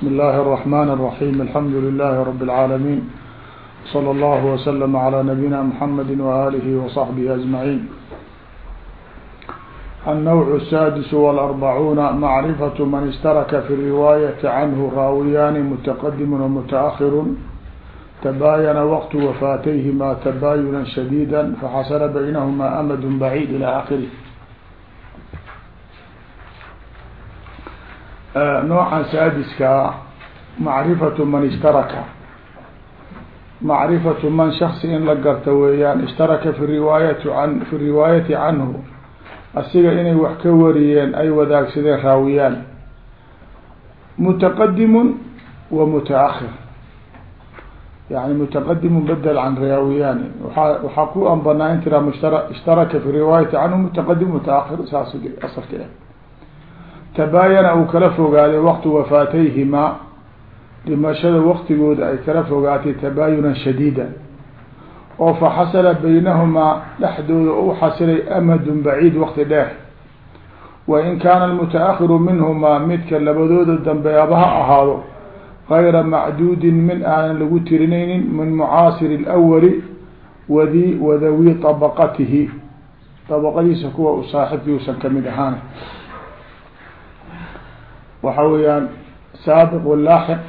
بسم الله الرحمن الرحيم الحمد لله رب العالمين صلى الله وسلم على نبينا محمد وآله وصحبه أجمعين النوع السادس والأربعون معرفة من اشترك في الرواية عنه راويان متقدم ومتأخر تباين وقت وفاتيهما تباينا شديدا فحصل بينهما أمد بعيد إلى آخره noocan saadiskaa macrifatu man ishtaraka. Macrifatu man shaksi in la garta weeyaan ishtaraka fi riwaayati an fi riwaayati canhu asiga inay wax ka wariyeen ay wadaagsadeen raawiyaan. Mutaqadimun wa mutaahir yani mutaqadimun bedel can raawiyaani waaa waxaa ku anbanaa in tiraa mshtara ishtaraka fi riwaayati canhu mutaqadim tabaayana uu kala fogaaday waqtu wafaatayhimaa dhimashada waqtigooda ay kala fogaatay tabaayunan shadiida oo fa xasala baynahumaa dhexdooda u xasilay amadun baciid waqti dheer. Wa in kaana almuta-ahiru minhumaa midka labadooda dambe abaha ahaado gayra macduudin min aanan lagu tirinaynin min mucaasiri lwali wadi wadawi abaqatihi abaqadiisa kuwa u saaxibkii usan ka mid ahaan waxa weeyaan saabiq walaaxiq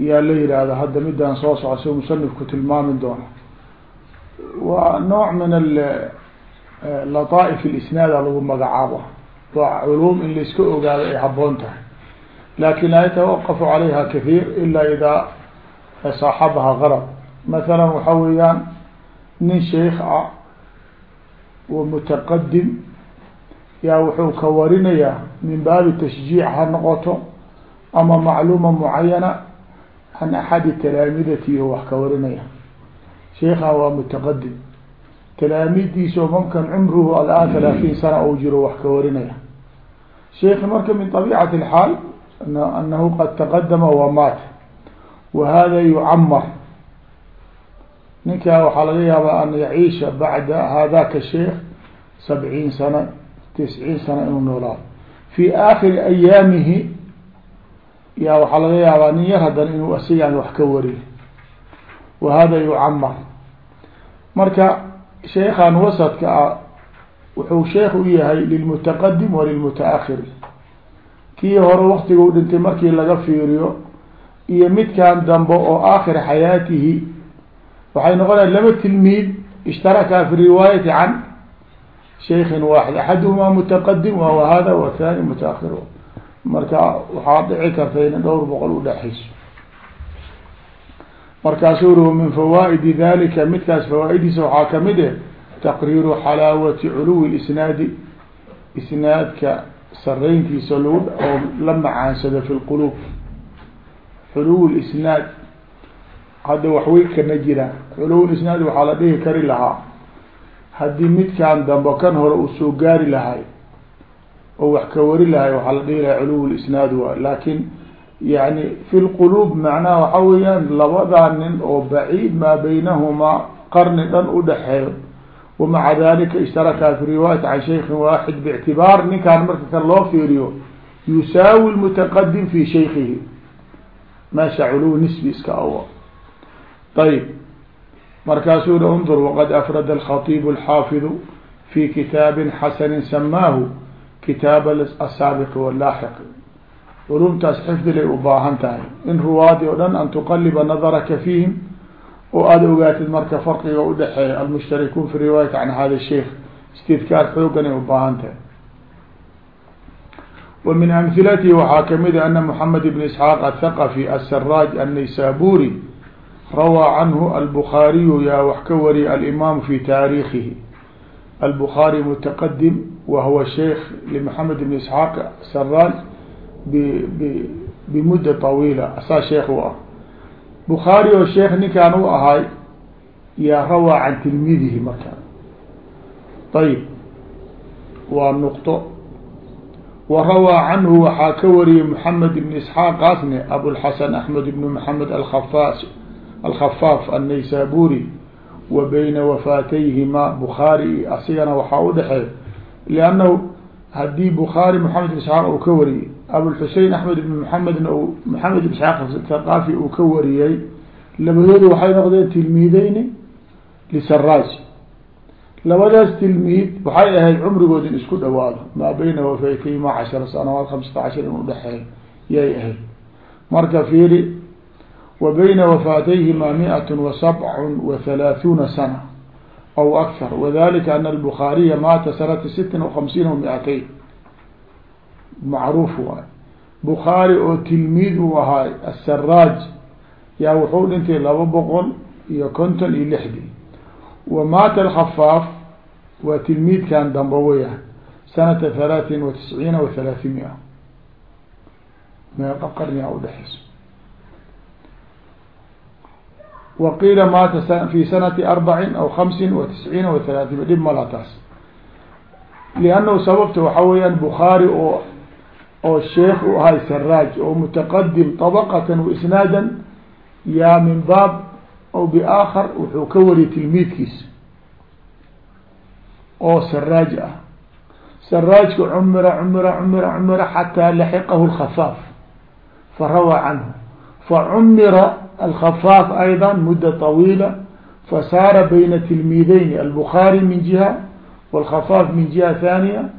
yaa la yihahda hadda midaan soo soco si musanifku tilmaami doono. Waa nooc min lataaif اlisnaada lagu magacaabo. Waa culuum in laiska ogaado ay haboon tahay. Lakin laa yatawaqafu calayha kahiir ila idaa saaxabaha garab masalan waxa weeyaan nin sheikh ah wa mutaqadim yaa wuxuu ka warinayaa min baabi tashjiic ha noqoto ama macluuma mucayana can axadi talaamidatihi wax ka warinaya. Sheikhan waa mutaqadim talaamidiisao mamkan cumruhu alaan halaatiin sana ou jiro wax ka warinaya. Sheikhi marka min abiicati alxaal anahu qad taqadama wa maata wa hada yucamar ninkaa waxaa laga yaabaa an yaciisha bacda hadaka sheikh sabciin sana tisciin sana inuu noolaado. Fi aakhiri ayaamihi yaa waxaa laga yaabaa nin yar haddana inuu asigaan wax ka wariyo. Wa hada yucamar marka sheekhan wasadka ah wuxuu sheekh u yahay lilmutaqadim wa lilmutaahiri kii hore waktigu dhintay markii laga fiiriyo iyo midkan dambe oo aakhir xayaatihi waxay noqonaya laba tilmiid ishtaraka fi riwaayati can shaykin waaxid axaduhumaa mutaqadim wa hada wathani mutaahir marka waxaa dhici karta ina dhowr boqol udhexayso markaasuu uri min fawaaidi dalika midkaas fawaa'idiisa waxaa ka mid eh taqriiru xalaawati culuwi isnaadi isnaadka sarayntiisa lagu oo la macaansado fi lquluub xuluw isnaad hadda waxwey kana jiraan xuluw isnaad waxaa la dhihi kari lahaa haddii midkan dambe kan hore uu soo gaari lahay oo wax ka wari lahay waxaa la dhihi lahay culuw lisnaad waay laakin yani fi lquluub macnaha waxa weeyaan labadaa nin oo baciid maa baynahumaa qarni dhan udhaxeeyo wamaca dalika ishtarakaa fi riwaayati can shaykin waaxid bictibaar ninkaan marka kan loo fiiriyo yusaawi lmutaqadim fi shaykihi meesha culuw nisbi iska awa ayb markaasuu i undur waqad afrada alkhatiib alxaafidu fi kitaabi xasani samaahu kitaab asaabiqi walaaxiq culumtaas xifdilay u baahan tahay. In ruwaadi o dhan an tuqaliba nadaraka fiihim oo aada ogaatid marka farqiga udhexeeya almushtarikuun fi riwaayati can hada sheikh istidkaar xoogan ay u baahan tahay. Wa min amhilatihi waxaa ka mid a ana moxamed ibn isxaaq athaqafi asaraaj annaysaburi rawaa canhu albukaariyu yaa wax ka wariya alimaam fi taariikhihi. Albukaari mutaqadim wa huwa sheikh limaxamed ibn isxaaq saraaj bimudda طawiila asaa sheekh u ah. Bukhaari oo sheekh ninkaan u ahay yaa rawaa can tilmiidihi markaa. Ayib waa nuqto. Wa rawaa canhu waxaa ka wariyay moxamed ibn isxaaq kaasne abulxasan axmed ibn maxamed alkhafaas alkhafaaf annaysaburi wa bayna wafaatayhima bukhaari asigana waxaa udhexeey liannahu haddii bukhaari moxamed ibn isxaaq uu ka wariyey abulxusein axmed ibn maxamedna maxamed ibn isxaaq thaqaafi uu ka wariyey labadoodu waxay noqdeen tilmiideyni lisaraaj labadaas tilmiid waxay ahayd cumrigood in isku dhawaado maa bayna wafaytayhima cashara sanawaat hamsata cashar in udhexeeya yay ahayd marka fiiri wa bayna wafaatayhima miat wa sabcun wa halaaثuuna sana aw akthar wadalika ana albukhaariya maata sanata sitin وhamsiina wa miatayn macruuf waay bukhaari oo tilmiid uu ahaay asaraaj yaa wuxuu dhintay laba boqol iyo konton iyo lixdii wa maata alkhafaaf waa tilmiidkan damba weya sanata halaatin wa tisciina wa halaaثimia meeqa qarniga udhexeyso waqiila maata fi sanati arbacin aw hamsin wa tisciina wa halaatiin dhib malaa taas liannahu sababta waxa weeyaan bukhaari oo oo sheekh u ahay saraaj oo mutaqadim طabaqatan waisnaadan yaa min baab aw biaakar wuxuu ka wariyay tilmiidkiisa oo saraaj ah saraajka cumira cumira cumira cumira xataa laxiqahu lkhafaaf farawaa canhu fa cumira ayضا mudda طawiila fasaara bayna tilmiideyni albukhaari min jiha wاlkhafaaf min jiha thaniya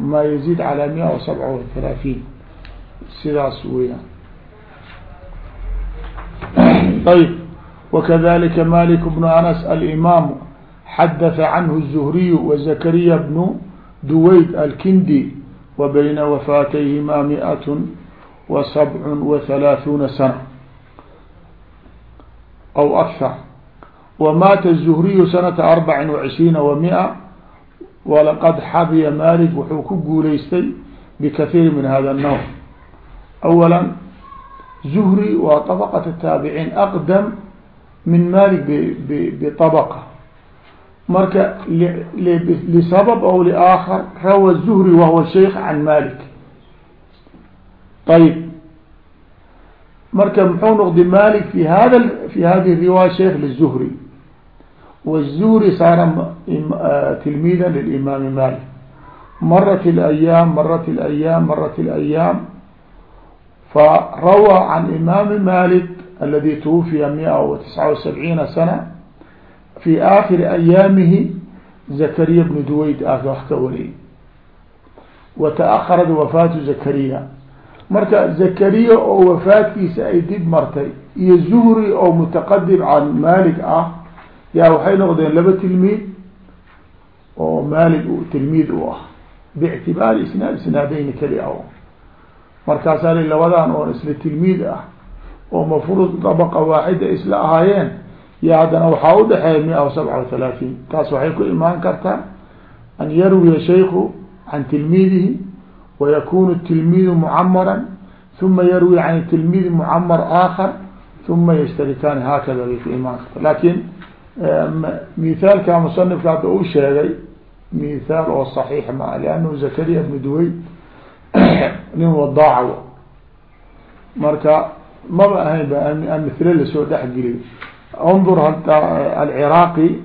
ma yaziid calى mia wa sabca wa halaaثiin sidaas weyaan ayb wakadalika malik bnu anas alimaamu xadaثa canhu الzuhriy wazakariya bnu duwayd alkindi wa bayna wafaatayhima miat wa sabc wa halaaثuuna sana aw akthar wamaata الzuhriyu sanata arbaci وacishriina wa mia walaqad xadiya malik wuxuu ku guuleystay bikathiiri min hada الnowr awala zuhri waa طabqaة الtaabiciin aqdam min malik bطabqa marka lisabab aw liaakhar rawa zuhri wahuwa sheikh can malik ayb marka muxuu noqday malik fi hada fi hadihi riwaaya sheikh lizuhri والزهري صار تلميذا للإمام مالك مرت الأيام مرت الأيام مرت الأيام فروى عن إمام مالك الذي توفي مئة وتسعة وسبعين سنة في آخر أيامه زكريا بن دويد آخر ولي وتأخرت وفاة زكريا marka zakariya oo wafaadkiisa ay dib martay iyo zuhri oo mutaqadim can malik ah yaa waxay noqdeen laba tilmiid oo malik tilmiid u ah. Bictibaari isnaad isnaadeyni keli ah markaasaa li labadan oo isla tilmiid ah oo mafruud dabaqa waaxida isla ahaayeen ya haddana waxaa udhexeeya mia sabca wa halaaثiin taas waxay ku imaan kartaa an yarwiya shayku can tilmiidihi wayakunu tilmiidu mucamara uma yarwi can tilmiidi mucamar aakhar uma yashtarikaani haakada bay ku imaan karta laakiin mithaalka musanifka hadda u sheegay mithaal oo صaxiix ma lanhu zakariya bnu duweyd nin wadaaca marka maba ahayn ba mithle la soo dhexgeliy undur hada alciraaqi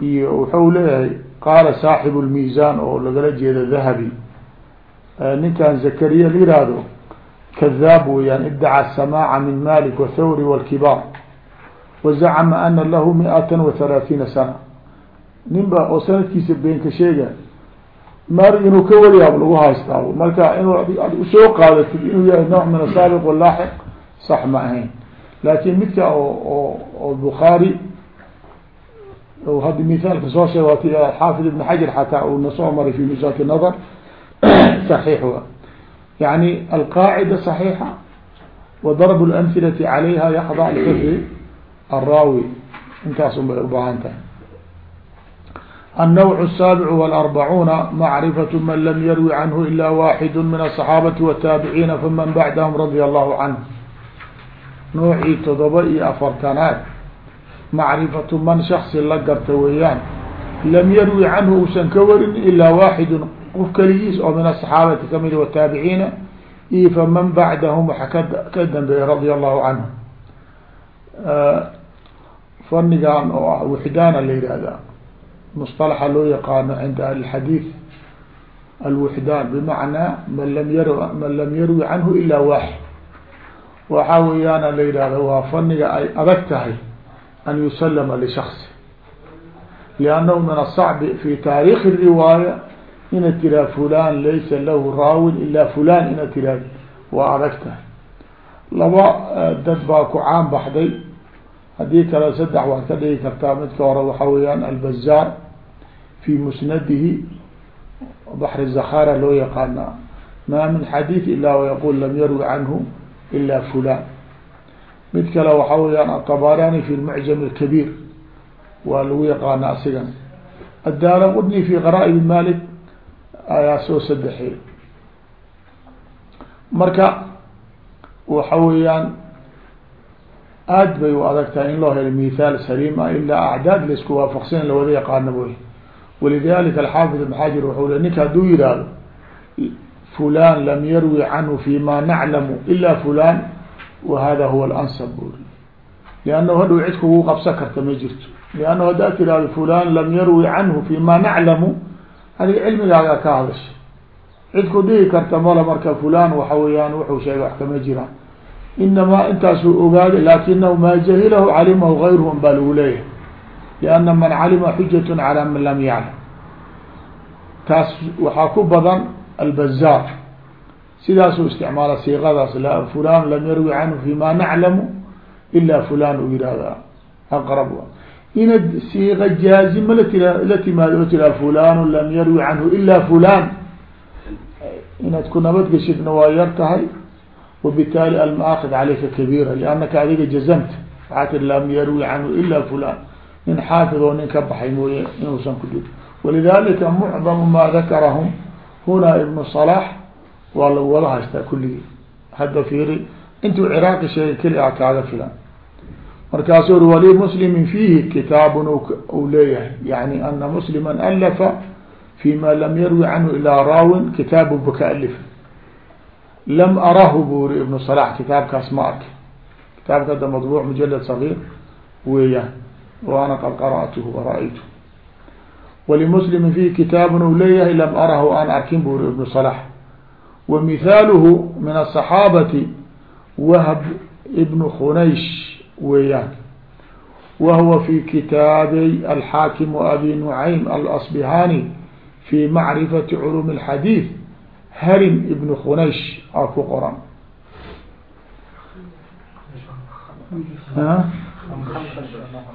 iyo wuxuu leeyahay qaala saaxib اlmiizan oo lagala jeedo dahabi ninkan zakariya la yihahdo kadaab weyaan iddaca samaaca min malik wthawri wاlkibaar wazacama ana lahu miata wa halaaثiina sana. Nin ba oo sanadkiisa beenka sheega mari inuu ka wariyaab lagu haystaa marka inuu u soo qaadatid inuu yahay nooc min asaabiq walaaxiq sax ma ahayn. Laakin midka oo oo bukhaari haddi mithaalka soo sheeg waati xaafid ibn xajar xataa uu nasoo maray fi misaaki nadar صaxiix wa yani alqaacida صaxiixa wa darb اlamhilati calayha yakضع lxifdi الraawi intaas un bay ubaahan tahay النوع السابع والأربعون معرفة من لم يروي عنه إلا واحد من الصحاaبة والتاaبعين فمن بعدهم رضي الله عنه نوعii todoba iyo afartanaad معرفة mن شخصi la garta weeyaan lm yrوي canه uusan ka warin ilaa waaxid qof keligiis oo min asaxaabati ka mid ah wataabiciina iyo faman bacdahum waxa ka ka dambeeya radia allahu canhum fanigan oo ah wixdaana la yihahda mustalaxa loo yaqaano cinda ahli lxadiid alwixdaan bimacnaa man lam yar man lam yarwi canhu ilaa waaxid. Waxaa weeyaana la yihahda waa faniga ay adag tahay an yusalama lishakصi liannahu min asacbi fi taariikhi riwaaya ina tiraa fulan laysa lahu raawin ila fulan ina tiraa waa adag tahay laba dad baa ku caan baxday haddii kale saddex waad ka dhigi kartaa midka hore waxa weeyaan albazaar fi musnadihi baxri zakhara loo yaqaana ma min xadiid ila wayaqul lam yarwi canhu ila fulan mid kale waxa weyaan aطabarani fi lmucjam اkabiir waa lagu yaqaana asigana addaara qudni fi qara'ib malik ayaa soo sadexey marka waxa weeyaan aad bay u adag tahay in loo helo mithaal saliim ah ilaa acdaad la isku waafaqsan lawada yaqaana wey walidalika alxaafid ibn xajar wuxuu le ninka hadduu yihahdo fulan lam yarwi canhu fi ma naclamu ila fulan wa hada huwa alansab buri liannahu hadhow cid kugu qabsan karta ma jirto. Liannahu haddaad tirahdo fulan lam yarwi canhu fi ma naclamu adiga cilmigaaga ka hadasha cid ku dhihi karta mala marka fulan waxa weeyaan wuxuu sheegay wax kama jiraan inamaa intaasuu ogaaday lakinahu maa jahilahu calimahu gayruhum baa lagu leeyahay. Lianna man calima xujatu calaa man lam yaclam. Taas waxaa ku badan albazaar sidaasuu isticmaala siiqadaas la fulan lam yarwi canhu fi ma naclamu ila fulan u yihahda aqrab inaad siiqa jaazima latira la timaado oo tiraa fulanu lam yarwi canhu ila fulan inaad ku nabadgeshidna waa yar tahay wbitaali almaakid calayka kabiira liannaka adiga jazamta waxaa tiri lam yarwi canhu ila fulan nin xaafid oo nin ka baxay mooye inuusan ku jiro walidalika mucdamu ma dakarahum huna ibnu صalax waa lagu wada haystaa kulligii hadda fiiri intuu kaaga filan markaasuu uri wali muslimin fiihi kitaabun u leeyahay. Yani ana muslima alafa fima lam yarwi canhu ilaa raawin kitaabun baka alif lam arahu buu iri ibnu salax kitaabkaas ma arki kitaabka hadda madbuuc mujalad sagiir weeyaan. Waana qad qara'tuhu wara-aytu walimuslimin fiihi kitaabun u leeyahay lam arahu aan arkin buu iri ibnu salax. Wa mithaaluhu min asaxaabati wahb ibnu khunaysh weeyaan. Wa huwa fi kitaabay alxaakim abi nucaym alasbihani fi macrifati culum اlxadiid harim ibnu khunaysh aa ku qoran.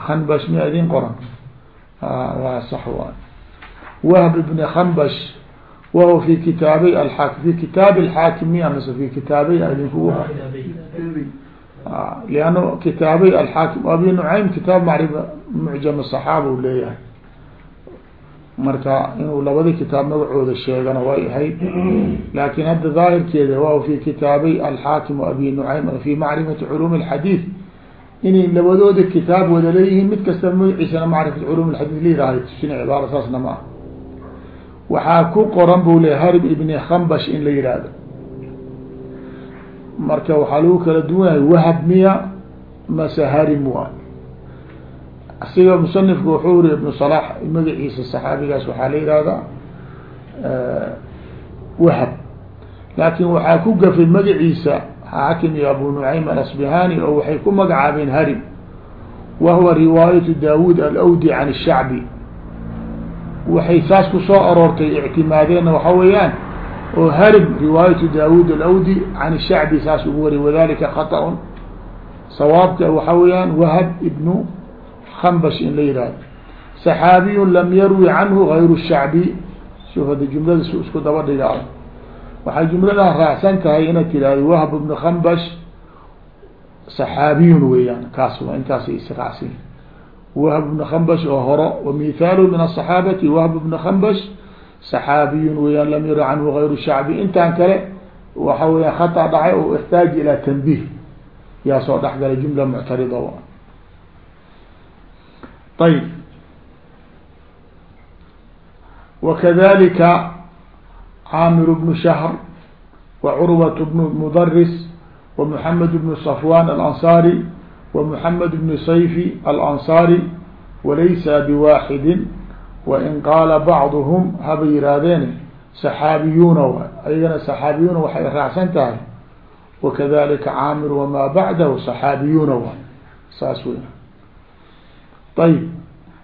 Khanbash miya idin qoran. Waa sax wahb ibn khanbash wahuwa fi kitaabay aak fi kitaabi alxaakim miya mise fi kitaabay idinku liann kitaabay alxaakim abi nucaym kitaab macrifa mucjam saxaaba u leeyahay marka inuu labada kitaab magacooda sheegana way ahayd laakin hadda daahirkeeda waa fi kitaabay alxaakim abi nucaym fi macrifati culum اlxadiid inay labadooda kitaab wada leeyihiin mid kasta magaciisana macrifat culum xadiid lidahay tusin cibaara saasna ma ah waxaa ku qoran buu le harib ibni khambash in la yihahdo marka waxaa lagu kala duwanyahay wahab miya mase harim wa asiga musanifku wuxuu iri ibnu salax magaciisa saxaabigaas waxaa la yihahdaa wahab. Laakin waxaa ku gafay magaciisa xaakim iyo abu nucaym alasbihani oo waxay ku magacaabeen harim wa huwa riwaayatu daawud alawdi can الshacbi waxay saas ku soo aroortay ictimaadeenna waxa weeyaan oo harib riwaayatu daawud alawdi can shacbi saas ugu wariy wadalika khaطأ sawaabta waxaa weyaan wahab ibnu khambash in la yihahdo saxaabiyu lam yarwi canhu gayru shacbi. Shuf ada jumlada su isku daba dhigaao waxay jumladaa raacsan tahay inaad tirahdo wahb ibnu khambash saxaabiyun weeyaan kaas intaas israacsan wahb ibnu khambash oo horo wa mithaalu min asaxaabati wahb ibnu khambash saxaabiyun weyaan lam yura canhu gayru shacbi. Intaan kale waxa weyaan khata dhacay oo axtaaj ilaa tanbiih. Yaa soo dhexgalay jumla muctarida ayb wakadalika caamir bnu shahr wa curwat bnu mudaris wa muxamed bnu safwan alansaari wa muxamed bnu sayfi alansaari walaysa biwaaxidin wain قال بعضهم haba yihaahdeen saxaabiyuuna waay ayagana saxaabiyuuna waxay raacsan tahay wakadalika caamir wamaa bacdahu saxaabiyuuna waay saas wey ayb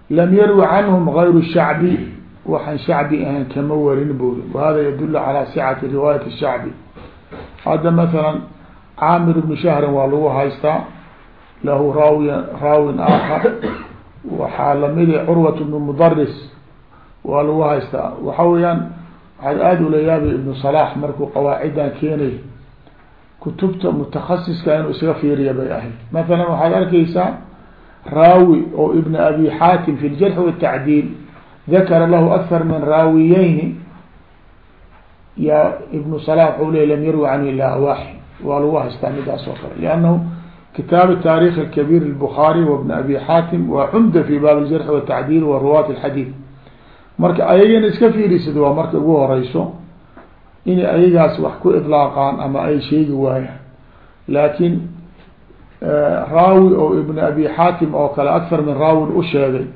lam yarwi canhum gayru shacbi waxaan shacbi ahayn kama warin buuri wahada yadulu calaa sicati riwaayati shacbi hadda masalan caamir ibnu shahrin waa lagu haystaa lahu raawiya raawin waxaa lamida curwat ibnu mudaris waa lagu haystaa. Waxa weeyaan waxaad aada ula yaabay ibnu salaax markuu qawaacidan keenay kutubta mutakasiska inuu isaga fiiriya bay ahayd. Masalan waxaad arkeysaa raawi oo ibn abi xaatim fi ljarx watacdiil dakara lahu akthar min raawiyeyni ya ibnu salax waxau ley lam yarwi canhu ila waaxid waa lagu haystaa midaas oo kale. Liannahu kitaab taarikh اkabir الbخarي وبn abi xatim waa cumda fi baab اjarx والtacdil wa ruwaat الxadiid marka ayagana iska fiirisid waa marka ugu horeyso inay ayagaas wax ku iطlaaqaan ama ay sheegi waayaan laakiin raawi oo ibn abi xaatim oo kale akar min raawin u sheegay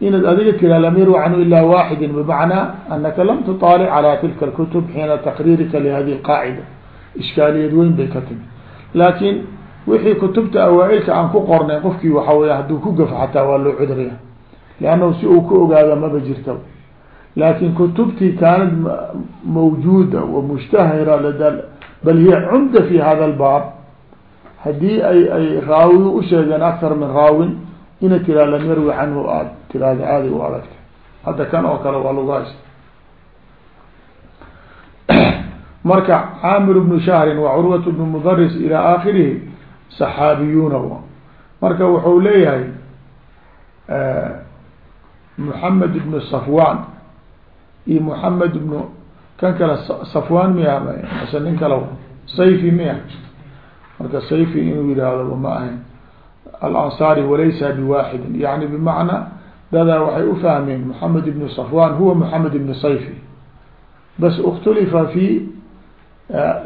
inaad adiga tiraa lam yarwi canhu ila waxidi bmacnaa anaka lam tuطaalic calى tilka اkutub xiina taqriirika lihadi اqaacida ishkaaliyad weyn bay ka timi laakiin wixii kutubta awaa-ilka aan ku qornay qofkii waxa weya hadduu ku gafo xataa waa loo cudriya liannahu si uu ku ogaada maba jirta laakin kutubtii kaanad mawjuuda wa mushtahira lada bal hiya cumda fi hada lbaab haddii ay ay raawi u sheegeen akthar min raawin ina tiraa lam yarwi canhu aad tiraada aaday u adagta hadda kan oo kale waa lagu haysta marka caamir bnu shahrin wa curwat bnu mudaris ila akhirihi saxaabiyuuna marka wuxuu leeyahay moxamed ibnu safwan iyo moxamed ibnu kan kale safwan miya mase nin kale sayfi miya. Marka sayfi inuu yihahdo ma ahayn. Alansaari walaysa biwaxidin yani bimacnaa dadaa waxay ufahmeen moxamed ibnu safwan huwa moxamed ibnu sayfi. Bas اktulifa fi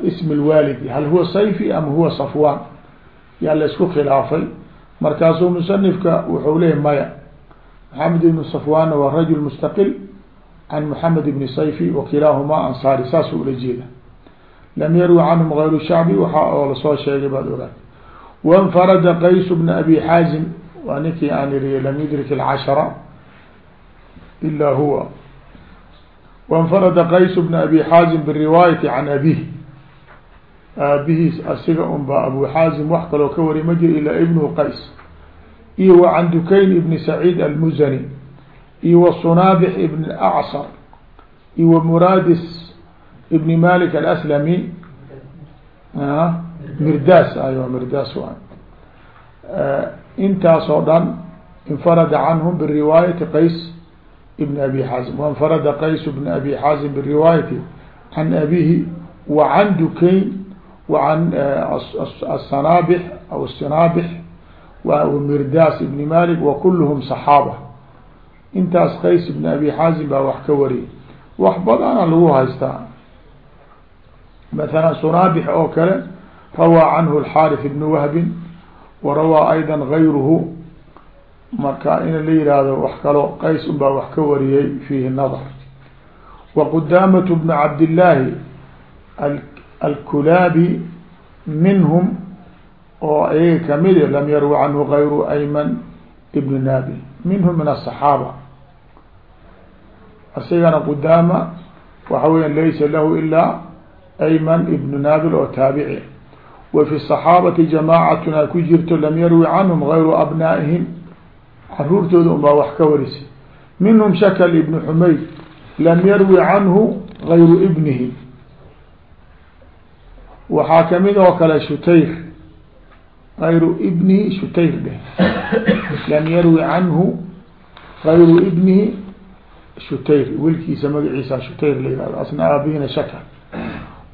ism اlwaalidi hal huwa sayfi am huwa safwan yaa la isku khilaafay. Markaasuu musanifka wuxuu leeyay maya. Maxamed ibnu safwanna waa rajul mustaqil can moxamed ibni sayfi wakilaahumaa ansaari saasuu ula jeeda lam yarwi canhum gayru shacbi waxa oo la soo sheegay baad ogaad wainfarada qays bna abi xaazim waa ninkii aan iriye lam yudrik alcashara ila huwa. Wainfarada qays bna abi xaazim biriwaayati can abih aabihiis asiga un baa abu xaazim wax kaloo ka wari ma jiro ilaa ibnuhu qays iyo wa can dukayn ibni saciid almuzani iyo wa sunaabix ibn acsar iyo wa muraadis ibni malik alaslami. Mirdaas ayo mirdaas wa intaasoo dhan infarada canhum biriwaayati qays ibn abi xaazim wainfarada qays bn abi xaazim biriwaayati can abihi wa can dukayn وعن الصناaبح أو الصناaبح ومرداس بن مالك وكلهم صحاaبة intaas qays بن أبي xاaزم baa wax ka wariyay wax badana lagu haystaa مثلا صناaبح oo kale rawى عنه الحاrث بن وهب وrawى أيضا غayrه marka in la yihahdo wax kalo qays un baa wax ka wariyay فيhi نظر وqدامة بن عبد اللahi alkulaabi minhum oo ayaga ka mid lam yarwi canhu gayru ayman ibni nabi minhum min asaxaaba isagana qudaama waxa weyan laysa lahu ilaa ayman ibnu nabil oo taabici wa fi saxaabati jamaacatun ay ku jirto lam yarwi canhum gayru abnaa'ihim caruurtooda un baa wax ka warisa minhum shakal ibnu xumayd lam yarwi canhu gayru ibnihi waxaa ka mid oo kale shutayr gayru ibnihi shutayr dheh. Lam yarwi canhu gayru ibnihi shutayr. Wilkiisa magaciisa shutayr la yihahdo asna aabihina shaka.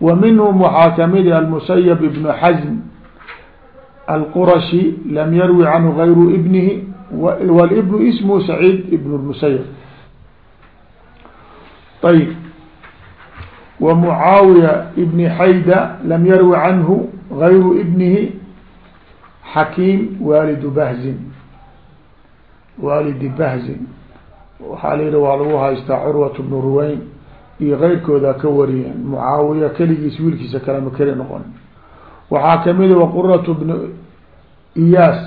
Wa minhum waxaa ka mid almusayab ibnu xazm alqurashi lam yarwi canhu gayru ibnihi wlibnu ismhu saciid ibn musayab ayb ومعاaوية بن حaydة lm yrوي عnه غayr بنه حakيم wاld بhزin waalidi بhزin waxaa la yihi waa lagu haystaa curwaة بن ruweyn iyo keyrkooda ka wariyeen mucaawiya keligiis wiilkiisa kalema keli noqon waxaa kamida waquratu bnu iyaas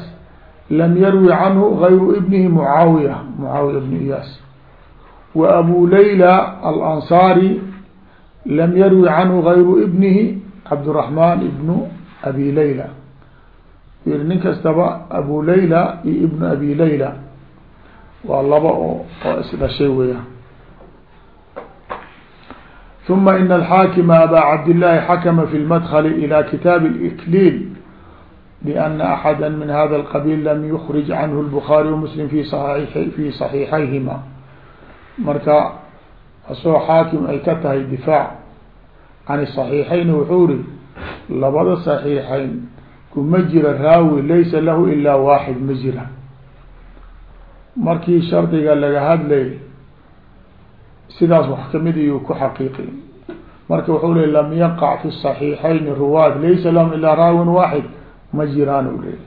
lam yarwi canhu gayru ibnihi mucaawiya mucaawiya bnu iyaas wa abu layla alansaari lam yarwi canhu gayru ibnihi cabdiraxmaan ibnu abi layla yiri nin kastaba abu layla iyo ibnu abi layla. Waa laba oo oo isdhashay weeyaan. Uma ina alxaakima abaa cabdillaahi xakma fi lmadkli ilى kitaabi اlkliil bana axada min hada alqabiil lam yukrij canhu lbukhaari wamuslim fi fi saxiixayhima marka asagoo xaakim ay ka tahay difaac. Can saxiixaynna wuxuu ri labada saxiixayn kuma jira raawi laysa lahu ilaa waaxid ma jira. Markii shardiga laga hadlay sidaas wax ka mid iyuu ku xaqiiqi marka wuxuu leey lam yaqac fi saxiixayn ruwaat laysa lahum ilaa raawin waaxid ma jiraan u leeyay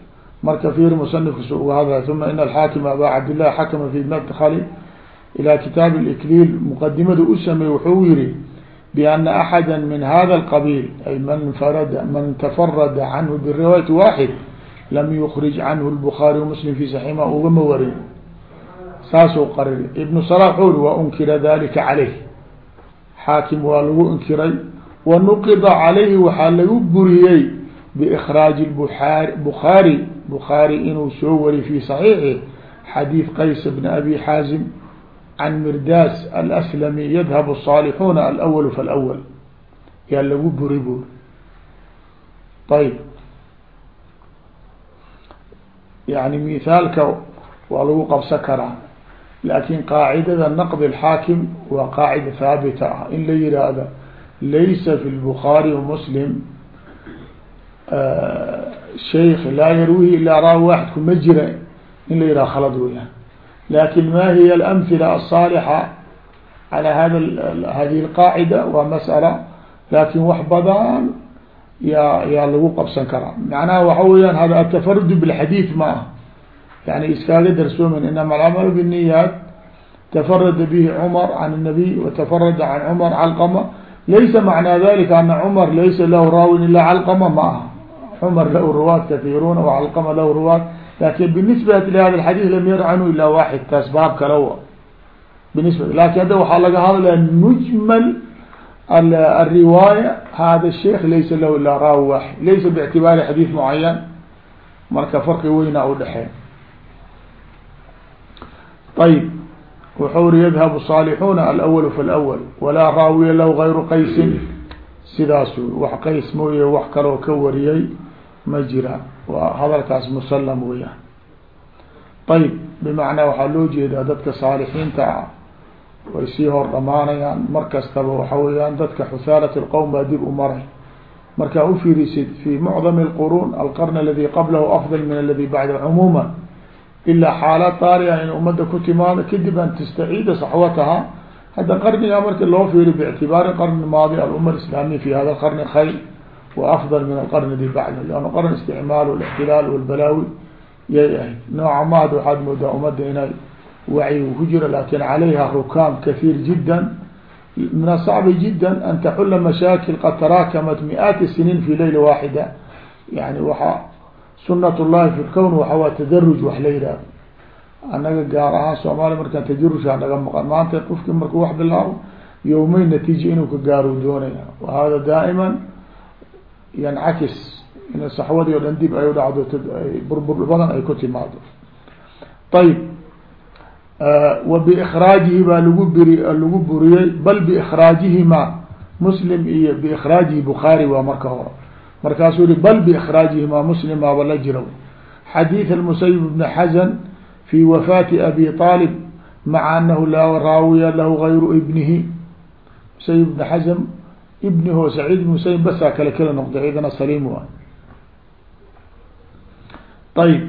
marka fiir musanifka su uga hadlay uma in alxaakim aba cabdillahi xakama fi madkhali ilى kitaab اlikliil muqadimada u sameey wuxuu yihi بأن أحدا من hذا الqبيل أي mn frd man تفرd عnه برواية واحد lm يkرج عnه البخاaري ومسلم في صحيح ma ugama warin saasuu qarir iبن صلاح uri wa nkira ذلika عalيه xaakim waa lagu inkiray ونqضa عalayhi waxaa lagu buriyey بإkراaج بخاarي بخاarي inuu soo wari في صحيiحi xadيiث qays بن أbي xاaزم can mirdas alslami yadhab الصaalixuuna alأwl faاlأwl yaa lagu buri buri ayb yani mithaalka waa lagu qabsan karaa laakin qaacidada naqd اxaakim waa qaacida haabita ah in la yihahda laysa fi الbخaarي وmslim shaykh laa yarwihi ilaa raawi waaxid kuma jira in la yihah khalad weyaan lakin ma hiy alamhila aلصaalixa calى hada hadihi اlqaacida waa masأala lakin wax badan yaa yaa lagu qabsan karaa macnaha waxa weyaan hada atafarud bاlxadiid ma ah yani iskaaga darsoomen inama alcamalu bالniyaat tafarada bihi cmar can الnabiy watafarada can cmar calqama laysa macnaa dalika ana cmar laysa lahu raawin ila calqama ma aha cmar lahu ruwaad kahiiruna wcalqama lahu ruwaad lakin binisbati lihada alxadيث lam yar canhu ila waaxid taas baab kale wa binisba lakin hadda waxaa laga hadlaya mujmal الriwaayة hada الsheikh laysa lahu ilaa raawi waaxid laysa bاctibaari xadiiث mucayan marka farqi weyna u dhexeey ayb wuxuu ri yadhab الصaalixuuna alأwl faاlأwl walaa raawiya lahu غayru qaysin sidaas wax qays mooye wax kaloo ka wariyey ma jira waa hadalkaas musallam weyaan ayb bimacnaa waxaa loo jeedaa dadka saalixiinta ah. Way sii hor dhamaanayaan. Mar kastaba waxa weeyaan dadka xusaalat اlqowm baa dib u maray. Markaa ufiirisid fi mucdam اlquruun alqarn aladi qablahu afdal min aladi bacda cumuuma ilaa xaalaad taariha in ummadda ku timaado kadib an tastaciida saxwataha hadda qarnigaa marki loo fiiri bictibaari qarni maadi aluma islaamiya fi hada qarni khayr وأفضل من الqرن الdي bعd لأn qرن استعmaal والاحtilaal والbalaawi yay ahayd nooca maad waxaad moodaa umada inay wacyiga ku jiro lakin عalayha rukaam kaثيir jidا min الصعب jidا an taxula mashaakil qad taraakamat مiئaat الsنين في layla waaxida yani waxa sunaة الlahi في الكwn waxa wa tadaruj wax la yihahdo annaga gaar ahaan soomaaliya markaan tajarujaa naga maqan maanta qofki markuu wax bilaabo yowmeyn natiija inuu ka gaaro doonaya wahada daaئma yancakis in saxwadii o dhan dib ay dhacdo burbur badan ay ku timaado. Ayb wa biikraajihi baa lagu biri lagu buriyey bal biikraajihima muslim iyo biikraajihi bukhaari waa marka hore. Markaasuu yihi bal biikraajihima muslimaaba la jiro xadiid اmusayib bn xasan fi wafaati abi aalib maca anahu laa raawiya lahu gayru ibnihi. Musayib bn xasan ibniho saciid ibn musayib basaa kale kala noqday idana saliim waay ayb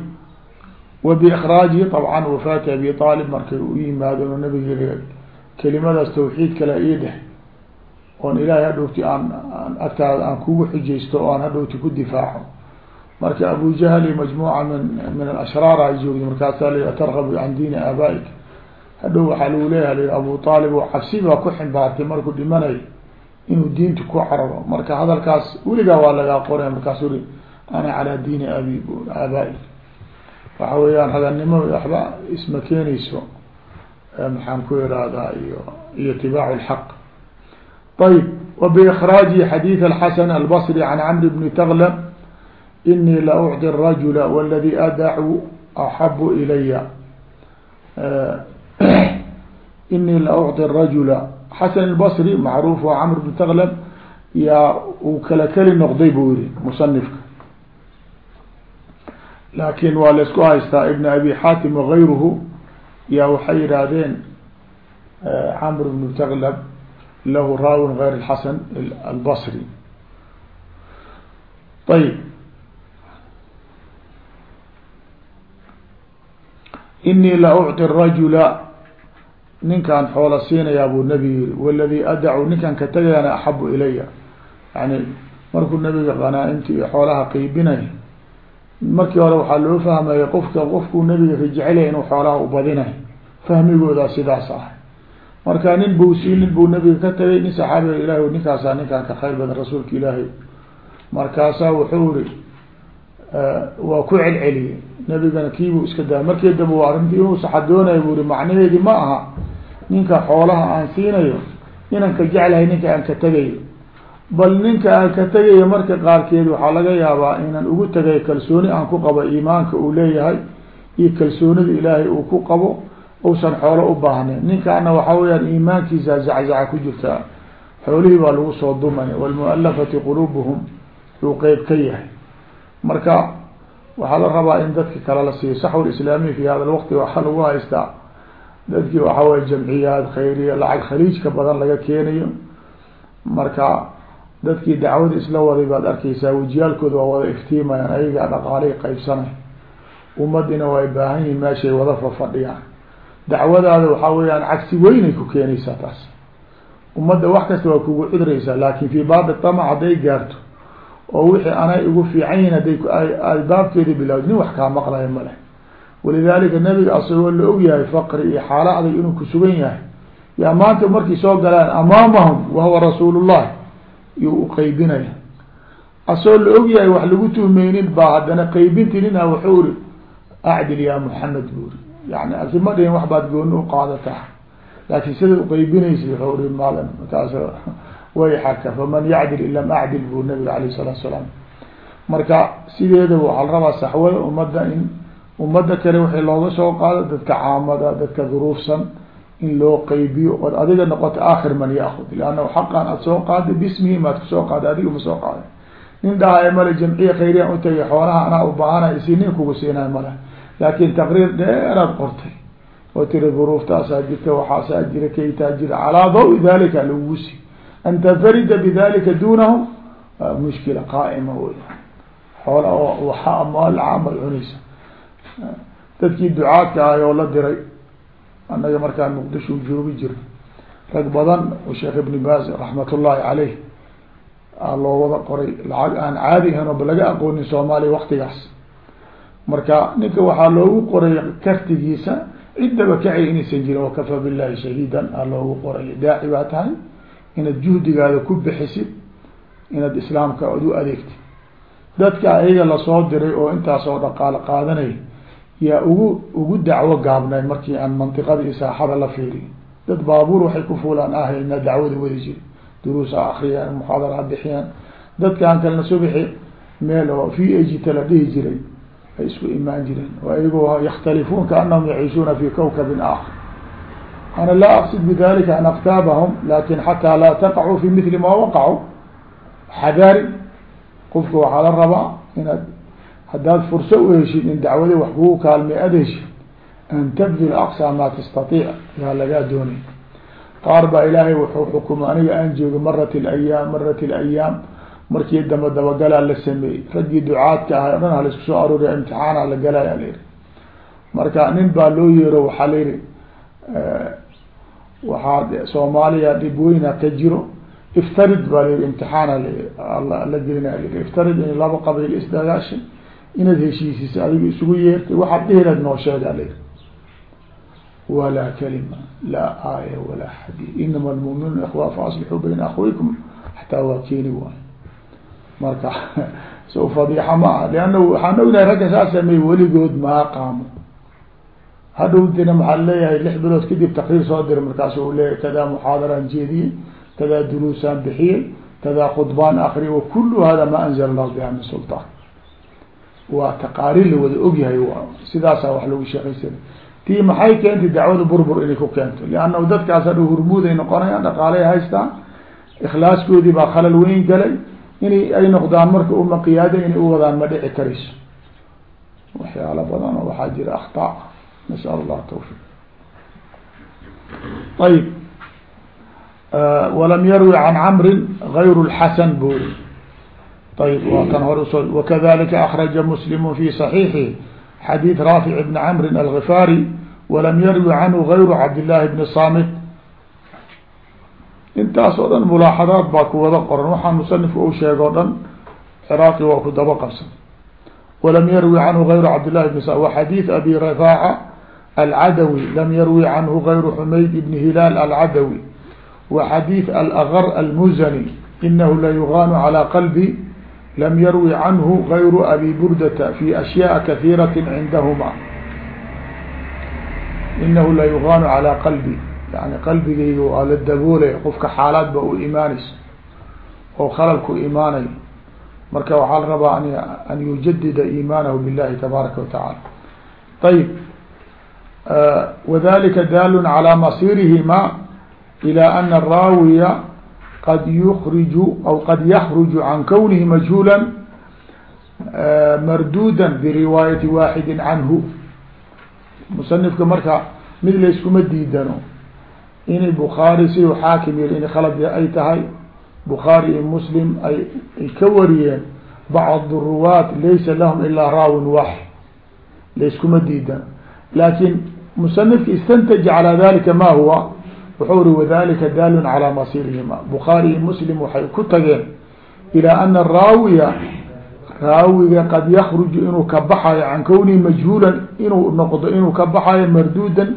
wa biikraajihi طabcan wafaati abi aalib markay u yimaado inu nabig yiri kelimadaas tawxiid kale ii dheh. Oon ilaahay hadhowti aan agtaada aan kugu xujaysto o aan hadhowti ku difaaco. Marka abu jahl iyo majmuuca min min alashraar ay joogdi markaasaa la targabu can diini aabaaik. Hadhow waxaa lagu leeyahay abu aalib oo cabsi baa ku ximbaartay markuu dhimanayo inuu diinta ku cararo. Marka hadalkaas weligaa waa lagaa qoray markaas uri ana calaa diini abi aabaai. Waxa weeyaan hadalnimo waxba isma keenayso maxaan ku irahdaa iyo iyo itibaacu lxaq. Ayb wbikraaji xadiid alxasan albasri can camri bni tglab inii la ucطi rajula wladii adacu axabu ilaya. Inii la ucطi rajula xasan albصri macruuf waa camr bni tglm yaa uu kala keli noqday buu yihi musanifka laakin waa laisku haystaa ibn abi xaatim wagayruhu yaa waxay yidhaahdeen camr bnu tglb lahu raawin غayr الxasan albصri ayb inii la ucطi الrajula ninkaan xoola siinayaa buu nabi yiri wاladii adacu ninkaan ka tagayana axabu ilaya yani markuu nabiga qanaa-imta xoolaha qeybinay markii hore waxaa loo fahmaya qofka qofkuu nabiga ka jecelya inuu xoolaha u badinay. Fahmigoodaa sidaas ah. Marka nin buu sii nin buu nabiga ka tagay nin saxaabiga ilahi ninkaasaa ninkaan ka khayr badan rasuulka ilaahay. Markaasaa wuxuu iri waa ku celceliyey. Nabigana kiibuu iska daa markii dambe waa arrintii inuu saxadoonaya buu iri macnaheedi ma aha ninka xoolaha aan siinayo inaan ka jeclahay ninka aan ka tegayo bal ninka aan ka tegayo marka qaarkeed waxaa laga yaabaa inaan ugu tagay kalsooni aan ku qabo iimaanka uu leeyahay iyo kalsoonida ilaahay uu ku qabo usan xoolo u baahnayn. Ninkaana waxa weyaan iimaankiisa zaczaca ku jirta xoolihii baa lagu soo dumaya. Wlmualafati qulubuhum yuu qeyb ka yahay. Marka waxaa la rabaa in dadki kale la siiyo saxw islaamiya fi hada lwaqti waxaa lagu haystaa dadkii waxa wey jamciyaad khayriya lacag khaliijka badan laga keenayo. Marka dadkii dacwada isla waday baad arkeysaa wejiyaalkooda waa wada iftiimayaan ayagaa dhaqaalay qaybsanay. Ummadina way baahan yihiin meeshay wada fafadhiyaan. Dacwadaada waxaa weyaan cagsi weynay ku keenaysaa taas. Ummadda wax kasta waa kugu cudreysaa laakin fii baabi tamac hadday gaarto oo wixii anay igu fiican yihiin hadday baabkeeda bilawd nin wax kaa maqlaya ma leh walidalika nabiga asagoo la og yahay faqri iyo xaalo adag inuu ku sugan yahay. Yaa maanta markay soo galaan amaamahum wahuwa rasuulullahi iyuu uqeybinaya asagoo la og yahay wax lagu tuhmeynin baa haddana qeybinti nin ah wuxuu iri acdil ya muxamed buu iri yani asi ma dhihin wax baad gooni uqaadataa laakin sidaad uqeybinaysa wuxuu iri malan markaas wayxaka faman yacdil in lam acdil buu nabiga alayh الsalaatu salaam. Marka sideeda waxaa rabaa saxwada ummadda in ummadda kale waxay looga soo qaado dadka caamada dadka duruufsan in loo qeybiyo ood adiga noqoto aakhir man yaakud lanna xaqan aad soo qaada bismihi maad ku soo qaada adiga ma soo qaada nin dhahay male jamciya khayriyan utagay xoolaha anaa ubaahana isi nin kugu siinay male. Laakin taqriir dheeraad qortay. Oo tiri duruuftaasaa jirta waxaasaa jira kaytaa jira calaa dawi dalika lagusi an tanfarida bidalika dunahum mushkila qaa'ima wey xoola oo waxa amaal camal cunaysa dadkii ducaadka ahay oo la diray annaga markaan muqdisho joogi jira rag badan oo sheekh ibni baaz raxmat ullahi caleyh a loo wada qoray lacag aan caadi ahayn oo laga aqoonin soomaaliya waktigaas marka ninka waxaa loogu qoray kartigiisa ciddaba kacay inaysan jirin wakafaa billahi shahiidan a loogu qoray. Daaci baa tahay inaad juhdigaada ku bixisid inaad islaamka ad u adeegtid. Dadka ayaga la soo diray oo intaasoo dhaqaalo qaadanay yaa ugu ugu dacwo gaabnay markii aan mantiqada iyo saaxada la fiiriy dad baabuur waxay ku fuulaan ahayna dacwada wadi jiri duruusa akriyaan muxaadara bixiyaan. Dadkaan kalena subixi meel oo v agta la dhihi jiray ay isku imaan jireen. Oo ayagoo yakhtalifuun kaanahum yaciishuuna fi kawkabin aakhar. Ana laa aqsid bidalika an aktaabahum laakiin xataa laa taqacuu fi mili ma waqacuu. Xadaari qofka waxaa la rabaa inaad haddaad furso u heshid in dacwada wax kugu kaalmay ad heshid an tabdil aqsa maa tastaiic yaa lagaa doonay qaar baa ilaahay wuxuu xukuma aniga aan jooga marat layaam marat alayaam markii damba dabagalaa la sameeyey raggii ducaadka ahay o dhan ha la isku soo arooriya imtixaana la galaya layihi marka nin baa loo yeero waxaa la yihi waxaa soomaaliya dhib weyna ka jiro iftarid baa layihi imtixaana la gelinaya l iftarid in laba qabiil isdagaashay inaad heshiisiisa adiga isugu yeertay waxaad dhehelaad noo sheegaa layihi walaa kalima laa aaya walaa xadiid. Inama almuminuuna ikhwa faaslixuu bayna akhwaykum xataa waa keeni waayo marka so fadiixa ma lianna waxaan ognahay ragga saa sameey weligood maa qaamo. Hadhowtina maxaa leeyahay lix bilood kadib takriir soo dira markaasu u leeyahay kadaa muxaadaraan jeediyey kadaa duruusaan bixiyey kadaa khudbaan akriya wakulu hada ma anzala allahu biha min sultaan waa taqaariir la wada ogyahay sidaasaa wax lagu sheekaysanay tii maxay keentay dacwada burbur inay ku keento? Liannahu dadkaas hadha hurmuuday noqonayaan dhaqaalay haystaan ikhlaaskoodii baa khalal weyn galay inay ay noqdaan marka uma qiyaada inay u wadaan ma dhici karayso waxyaalo badan oo waxaa jira akhtaa nasal allah tawfiq ayib. Walam yarwi can camrin gayru lxasan buri ayb waa kan hor u soo wakadalika akraja muslimu fi صaxiixi xadiid raafic bni camrin algifaari walam yarwi canhu gayru cabdillaahi bni samit intaas oo dhan mulaaxadaad baa ku wada qoran waxaa musanifka u sheeg o dhan ciraaqi waa ku daba qabsan walam yarwi canhu gayru cabdillahi bni wa xadiid abi rifaaca alcadawi lam yarwi canhu gayru xumayd bni hilaal alcadawi wa xadiid alagr almuzani inahu la yugaanu calى qalbi lam yarwi canhu gayru abi burdata fi ashyaء kahiiraة cindahma inahu la yugaanu calى qalbi yani qalbigayga waa la daboolaya qofka xaalaad ba u imaanayso oo khalal ku imaanayo marka waxaa la rabaa an yujadida imaanahu billahi tabaaraka wa tacaala ayib wadalika daalun calى masirihima ilى ana araawiya qad yukriju aw qad yakruju can kownihi majhuula marduuda biriwaayati waaxidi canhu musanifka marka mid layskuma diidano inay bukhaari siduu xaakim yiri in khalad ay tahay bukhaari iyo muslim ay ka wariyeen bacd ruwaat laysa lahum ilaa raawin waaxid layskuma diidano laakin musanifka istantaja calaa dalika ma huwa wuxuu ri wadalika daalun calaa masiirihima. Bukhaari iyo muslim waxay ku tageen ilaa ana raawiya raawiga qad yakruju inuu ka baxayo can kownihi majhuulan inuu noqdo inuu ka baxayo marduudan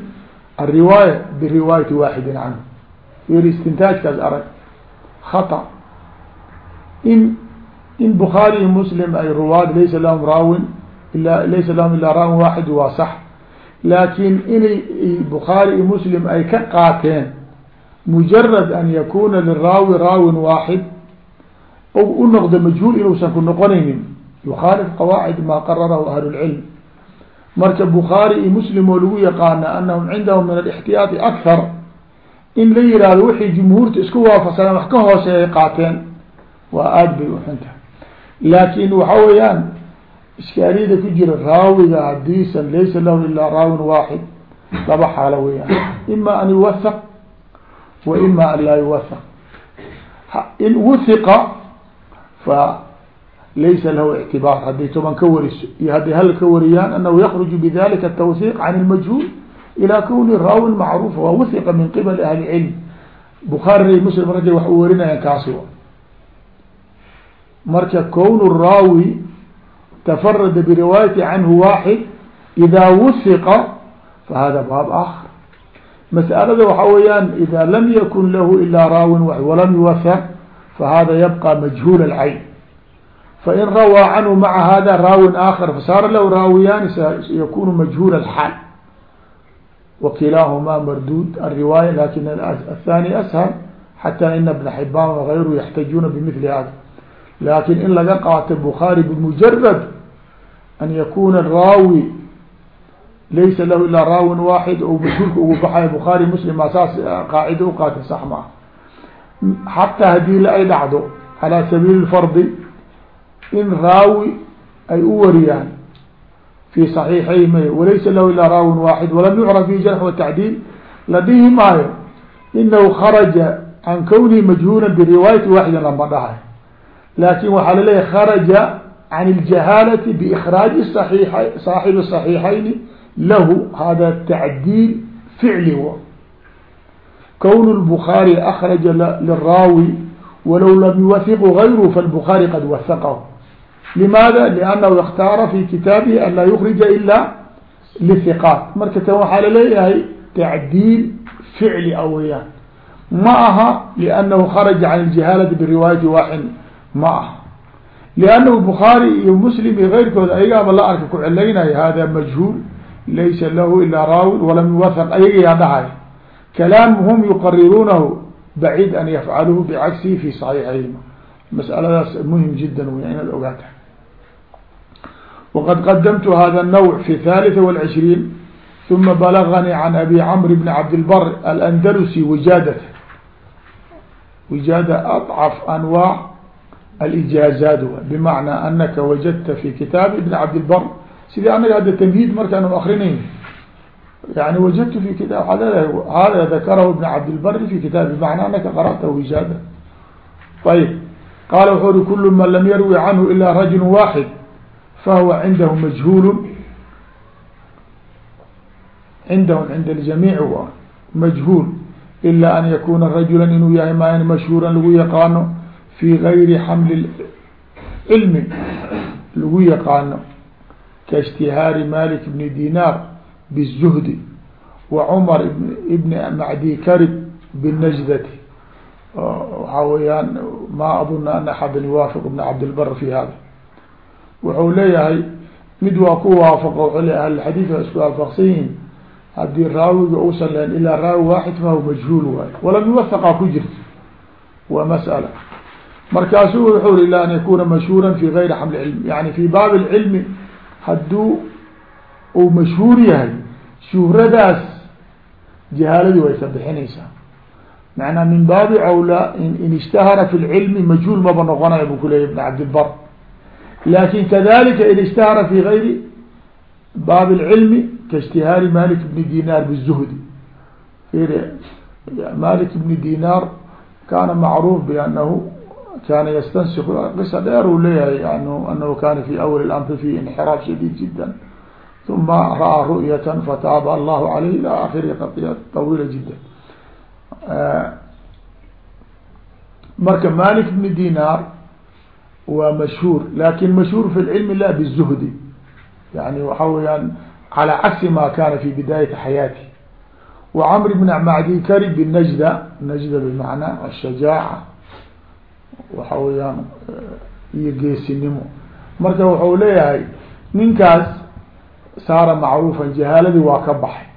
alriwaaya biriwaayati waaxidin canhu. Yiri istintaajkaas arag khata in in bukhaari iyo muslim ay ruwaad laysa lahum raawin ila laysa lahum ilaa raawin waaxid waa sax laakin inay bukhaari iyo muslim ay ka qaateen mujarad an yakuna liraawi raawin waaxid o u noqdo majhuul inuusan ku noqonaynin yukhaalif qawaacid maa qararahu ahlu اlcilm marka bukhaari iyo muslim oo lagu yaqaana anahum cindahum min alixtiyaati akthar in la yihahdo wixii jumhuurta isku waafaqsaneen wax ka hooseeyay qaateen waa aada bay uxun tahay laakin waxa weeyaan iskaaliyada ku jira raawiga hadiisan laysa lahu ilaa raawin waaxid laba xaalo weyaan ima an yuwathaq wa ima an laa yuwathaq. In wuthiqa fa laysa lahu ictibaar. Hadday toban ka wariso iyo hadday hal ka wariyaan anahu yakruju bidalika tawhiq can ilmajhuul ilaa kawni raawin macruufa waa wuthiqa min qibali ahli cilm bukhaari muslim ragay wax u warinayaan kaasi marka kown raawi tafarada biriwaayati canhu waaxid ida wuhiqa fahada baab akar mas'alada waxa weeyaan ida lam yakun lahu ilaa raawin walam yuwahaq fahada yabqa majhuul اlcayn fain rawىa canhu maca hada raawin akar fasaara lahu raawiyaani yakunu majhuul اlxaal wakilaahumaa marduud alriwaaya lakin athani ashal xata ina bna xibaan wagayru yaxtajuuna bimili hada laakiin in laga qaato bukhaari bimujarad an yakuna raawi laysa lahu ilaa raawin waaxid oo majhuulka ugu baxayo bukhaari muslim aa saas qaacida uqaata sax maa xataa haddii la ay dhacdo calى sabiili fardi in raawi ay u wariyaan fi صaxiixayma walaysa lahu ilaa raawin waaxid walam yucraf fi jarx watacdiil la dhihi maayo inahu kharaja can kownihi majhuula biriwaayati waaxidin lama dhahay laakin waxaa laleeyahy kharaja can اljahaalati biikraaji saaxibi صaxiixayni lahu hada tacdiil ficli w kown الbukhaari akraja liraawi walow lam yuwahiqu gayru falbukhaari qad wahaqahu لماذا لأنه اkتاaر في kitاaبه an laa يkrija ilا لثقاaت marka tn waxaa laleeyahay tacdiil ficli a weyaan ma aha liannahu kharaja can اljahaalati biriwaayati waaxid ma ah. liannahu bukhaari iyo muslim iyo keyrkooda ayagaaba la arka ku cilaynaya hada majhuul laysa lahu ilaa raawin walam yuwathan ayagayaa dhahay kalaamuhum yuqariruunahu baciid an yafcaluhu bicagsihi fi saxiixayhima masaladaas muhiim jiddan wey inaad ogaata waqad qadamtu hada nawc fi thalitثa wاlcishriin uma balaganii can abi camr bni cabdilbar alandalusi wijaadata wijaada acaf anwaac alijaazaad bmacnaa anaka wajadta fi kitaab ibn cabdilbr sidii anaga hadda tamhiid markaanu akrinayn yani wajadtu fi kita waaa leedahay hada dakarahu ibn cabdilbri fi kitaabi bmacnaa anaka qarأta wijaada ayb qaala wuxuu uri kul man lam yarwi canhu ila rajul waaxid fahuwa cindahu majhuul cindahum cinda ljamiic majhuul ila an yakuna rajula inuu yahay maa mashhuura lagu yaqaano fi gayri xamli cilmi lagu yaqaano kaاجtihaari malik bni dinar bالzuhdi wa cmar ibni macdi karib bالnajdati waxaa weyaan ma aduna an axada yuwaafiq ibn cabdilbar fi hada wuxuu leeyahay mid waa ku waafaqo wuxuu leeyahy ahlxadiid waa isku waafaqsan yihiin haddii raawiga uusan lahayn ilaa raawi waaxid fahu majhuul waayo walam yuwahaqa ku jirto waa mas'ala markaasu wuxuu ri ila an yakuna mashhuura fi gayri xamli cilmi yani fi baab اlcilmi hadduu uu mashhuur yahay shuhradaas jahaaladii way ka bixinaysaa manaa min baabi awlaa in ishtahara fi lcilmi majhuul maba noqonaya bu kuleya ibn cabdilbar lakin kadalika in ishtahara fi gayri baab اlcilmi kaاجtihaari malik bni dinar bالzuhdi malik bni dinar kana macruuf banahu kaana yastansiku qisa dheer uu leeyahay anahu kana fi awli amri fi inxiraaf shadid jida uma ra'aa ru'yatan fataaba allahu alayh ila akhiri awiila jida marka malik bni dinar waa mashhuur laakiin mashhuur fi cilmi la bzuhdi yani waxa weyaan calى cagsi ma kana fi bidaayati xayaati wa camr bn macdikari binajda najda bmacna ashajaaca waxa weyaan eh, iyo geesinimo. Marka wuxuu leeyahay ninkaas saara macruufan jahaaladii waa ka baxay.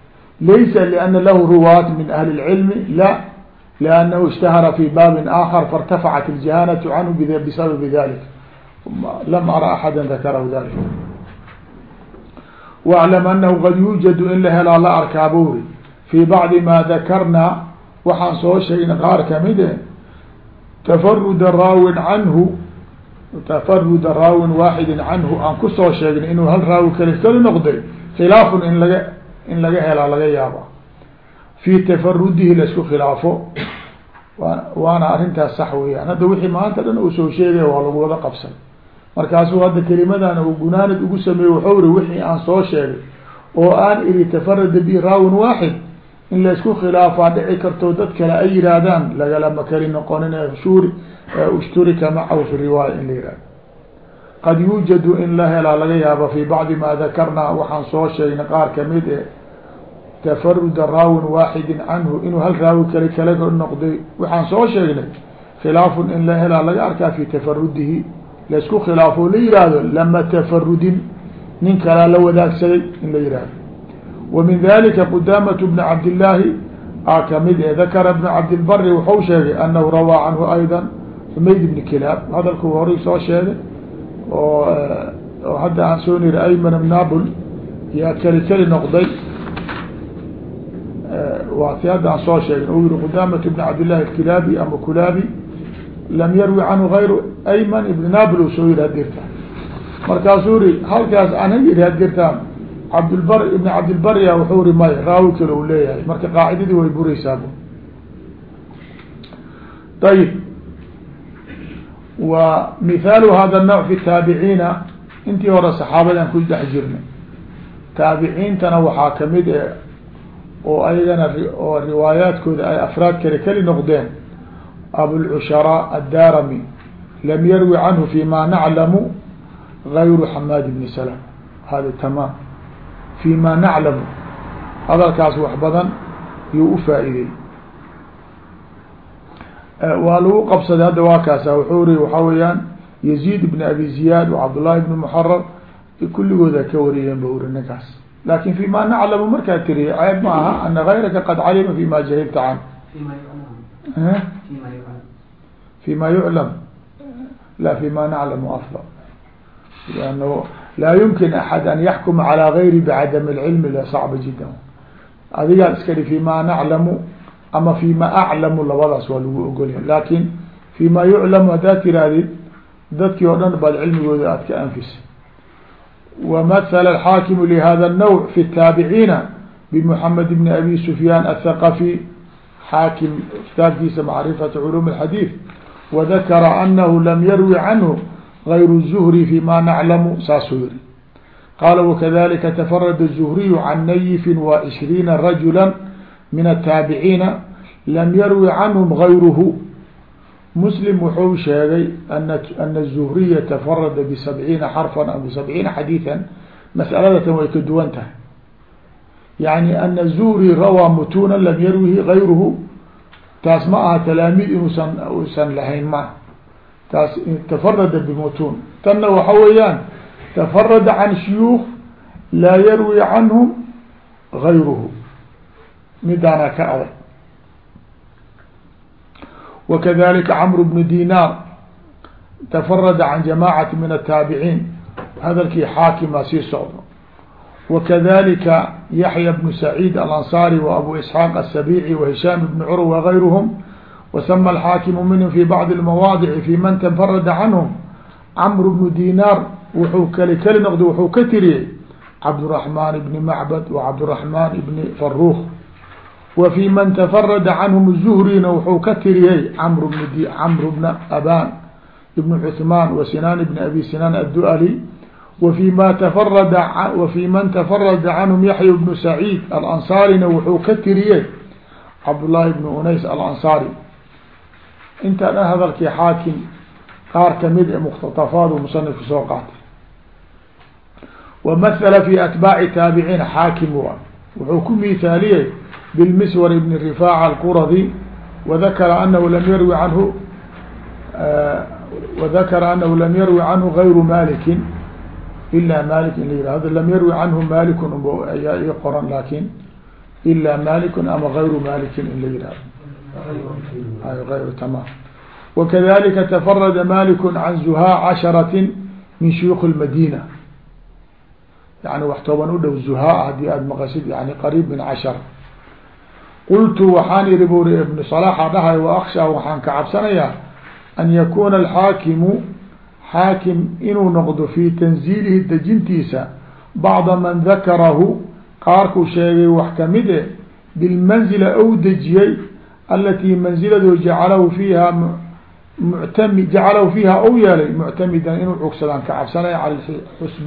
Laysa liana lahu ruwaat min ahli اlcilmi la liannahu ishtahara fi baabin aakhar faاrtafacat iljahanatu canhu bisababi dalika lam ara axada dakarahu dalika waclam anahu qad yuujadu in la helaa la arkaa buri fi bacdi ma dakarnaa waxaan soo sheegin qaar kamide eh, tafaruda raawin canhu tafaruda raawin waaxidi canhu aan ku soo sheegnay inuu hal raawi kale kali noqday khilaafun in laga in laga helaa laga yaaba fi tafarudihi la isku khilaafo. Wa waana arrintaas sax weeyaan. Hadda wixii maanta dhan uu soo sheegaya waa lagu wada qabsan. Markaasuu hadda kelimadan uu gunaanad ugu sameeyey waxau ri wixii aan soo sheegay oo aan iri tafarada bi raawin waaxid in la isku khilaafaa dhici karto dad kale ay yihaahdaan lagalama keli noqonin shuri ishturika macahu fi riwaaya in la yihahdo qad yuujadu in la helaa laga yaaba fi bacdi ma dakarnaa waxaan soo sheegnay qaar ka mid e tafaruda raawin waaxidin canhu inuu hal raawi kale kala noqday waxaan soo sheegnay khilaafun in la helaa laga arkaa fi tafarudihi la isku khilaafo la yihahdo lama tafarudin nin kalaa la wadaagsaday in la yihahdo min dalika qudaamat bna cabdillaahi a ka mid e dakara bna cabdilbari wuxuu sheegay anahu rawaa canhu ayda xumayd bni kilaab hadalku horay soo sheegay oo hadda aan soo niri ayman bnabul yaa keli keli noqday waa ti hadda aan soo sheegin u yihi qudaamat bn cabdillahi alkilaabi ama kulaabi lam yarwi canhu gayru ayman ibn nabl soo yihi hadirtaan markaasuu ri halkaas ana yihi hadirtaan cabdilbar ibn cabdilbarya wuxuu ri may raawi kale u leeyahay marka qaacidadii way bureysaa ayib wa mihaalu hada الnوع fi taabiciina intii hore saxaabadan ku dhex jirnay taabiciintana waxaa kamid e oo ayagana oo riwaayaadkooda ay afraad kale keli noqdeen abulcushara addarami lam yarwi canhu fi ma naclamu gayru xamaad bni salam hada tamaam fi ma naclamu hadalkaas wax badan yuu ufaa-idey waa lagu qabsaday hadda waa kaasa wuxuu ri waxaa weeyaan yaziid ibn abi ziyaad wa cabdullahi ibn muxarar kulligooda ka wariyeen ba uri ninkaas laakiin fi ma naclamu markaa tiriya ceeb ma aha ana gayraka qad calima fi ma jahilta can fi ma yuclam la fi ma naclamu afdal lanno laa yumkin axad an yaxkuma calى gayri bcadam اlcilmi la sacba jida adigaa iska dhi fi ma naclamu ama fi ma aclamu labadaas waa lagu ogolya lakin fi ma yuclamu haddaad tirahdid dadkii oo dhan baad cilmigooda aad ka anfisay ومثل الحاkم لhذا النوع في التاaبعيiن بمحمد بن أbي سفyان الثقفي xاakم kitaabkiisa معرفة علوم الحdيث وذkر أنه لم يروي عنه غyر الزهري فيma نعلم saasuu yihi qال وkذلika تفرد الزهري عن نyف وعشhريiن رجuلا من التاaبعيiن لم يروي عنهم غyrه مسلم wuxuu sheegay أن الزهرية تفرd بسبعيiنa حرفا أو بسبعيiنa حdيثا مسألadatan way ka duwan tahay يعني أن الزهري rawىa متونا لم yrwه غayrه taas ma aha تلاamيd inuusan usan lahayn ma taas tafarada bimutun tanna waxa weeyaan tafarada can shuyuukh laa yarwi canhum gayruhu midaana ka adag. Wakadalika camru bnu dinar tafarada can jamaacati min ataabiciin hadalkii xaakimaa sii socdo. Wakadalika yaxya bnu saciid alansaari wa abu isxaaq asabici wa hishaam bnu curwa wagayruhum wasma alxaakimu minhum fi bacdi lmawaadici fi man tanfarada canhum camru bnu dinaar wuxuu keli keli noqday wuxuu ka tiriyey cabdiraxmaan ibni macbad wa cabdiraxmaan ibni faruuq wa fi man tafarada canhum zuhrina wuxuu ka tiriyey camr bn camr bna aban ibn cuثmaan wa sinaan ibn abi sinaan adduali wa fi ma tafarada wa fi man tafarada canhum yaxya bnu saciid alansaarina wuxuu ka tiriyey cabdullaahi bnu unays alansaari intaan ah hadalkii xaakim qaar ka mid e ah mukhtatafaadu musanifku soo qaatay. Wamathala fi atbaaci taabiciin xaakim wa wuxuu ku miithaaliyey bilmiswar ibni rifaaca alquradi wadakara anahu lam yarwi canhu wadakara anahu lam yarwi canhu gayru malikin ila malik in la yihahdo lam yarwi canhu malikun ayaa ii qoran laakin ila malikun ama gayru malikin in la yihahdo غayr تmام وكذلika تفرد مالك عن زهاء عشرة من شيوخ المدينة يعني wax toban u dhow زهاء hadii aad maqasid يعني قريب من عشر qultu waxaan yihi buri ibnu صلاxa dhahay وakshaa waxaan ka cabsanayaa an yakuna alxaakimu xaakim inuu noqdo fi tanziilihi dejintiisa bacda man dakarahu qaarkuu sheegay wax kamid e bilmanzila ou dejiyey alatii manziladu jacalahu fiiha muctami jacalahu fiiha ou yeelay muctamidan inuu cugsadaan ka cabsanaya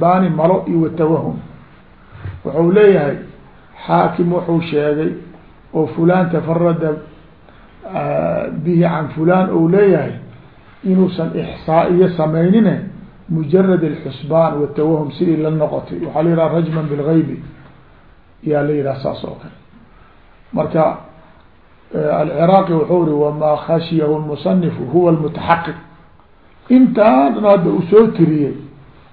cala malo iyo watawahum wuxuu leeyahay xaakim wuxuu sheegay oo fulan tafarada bihi can fulan ou leeyahay inuusan ixsaaiyo samaynine mujarad اxusbaan watawahum sidii la noqotay waxaa la yidhaha rajma bilgaybi yaa la yidhaha saas oo kale marka alciraaqi wuxuu ri wamaa khashiyahu lmusanifu huwa lmutaxaqiq intaan hadda uu soo tiriyey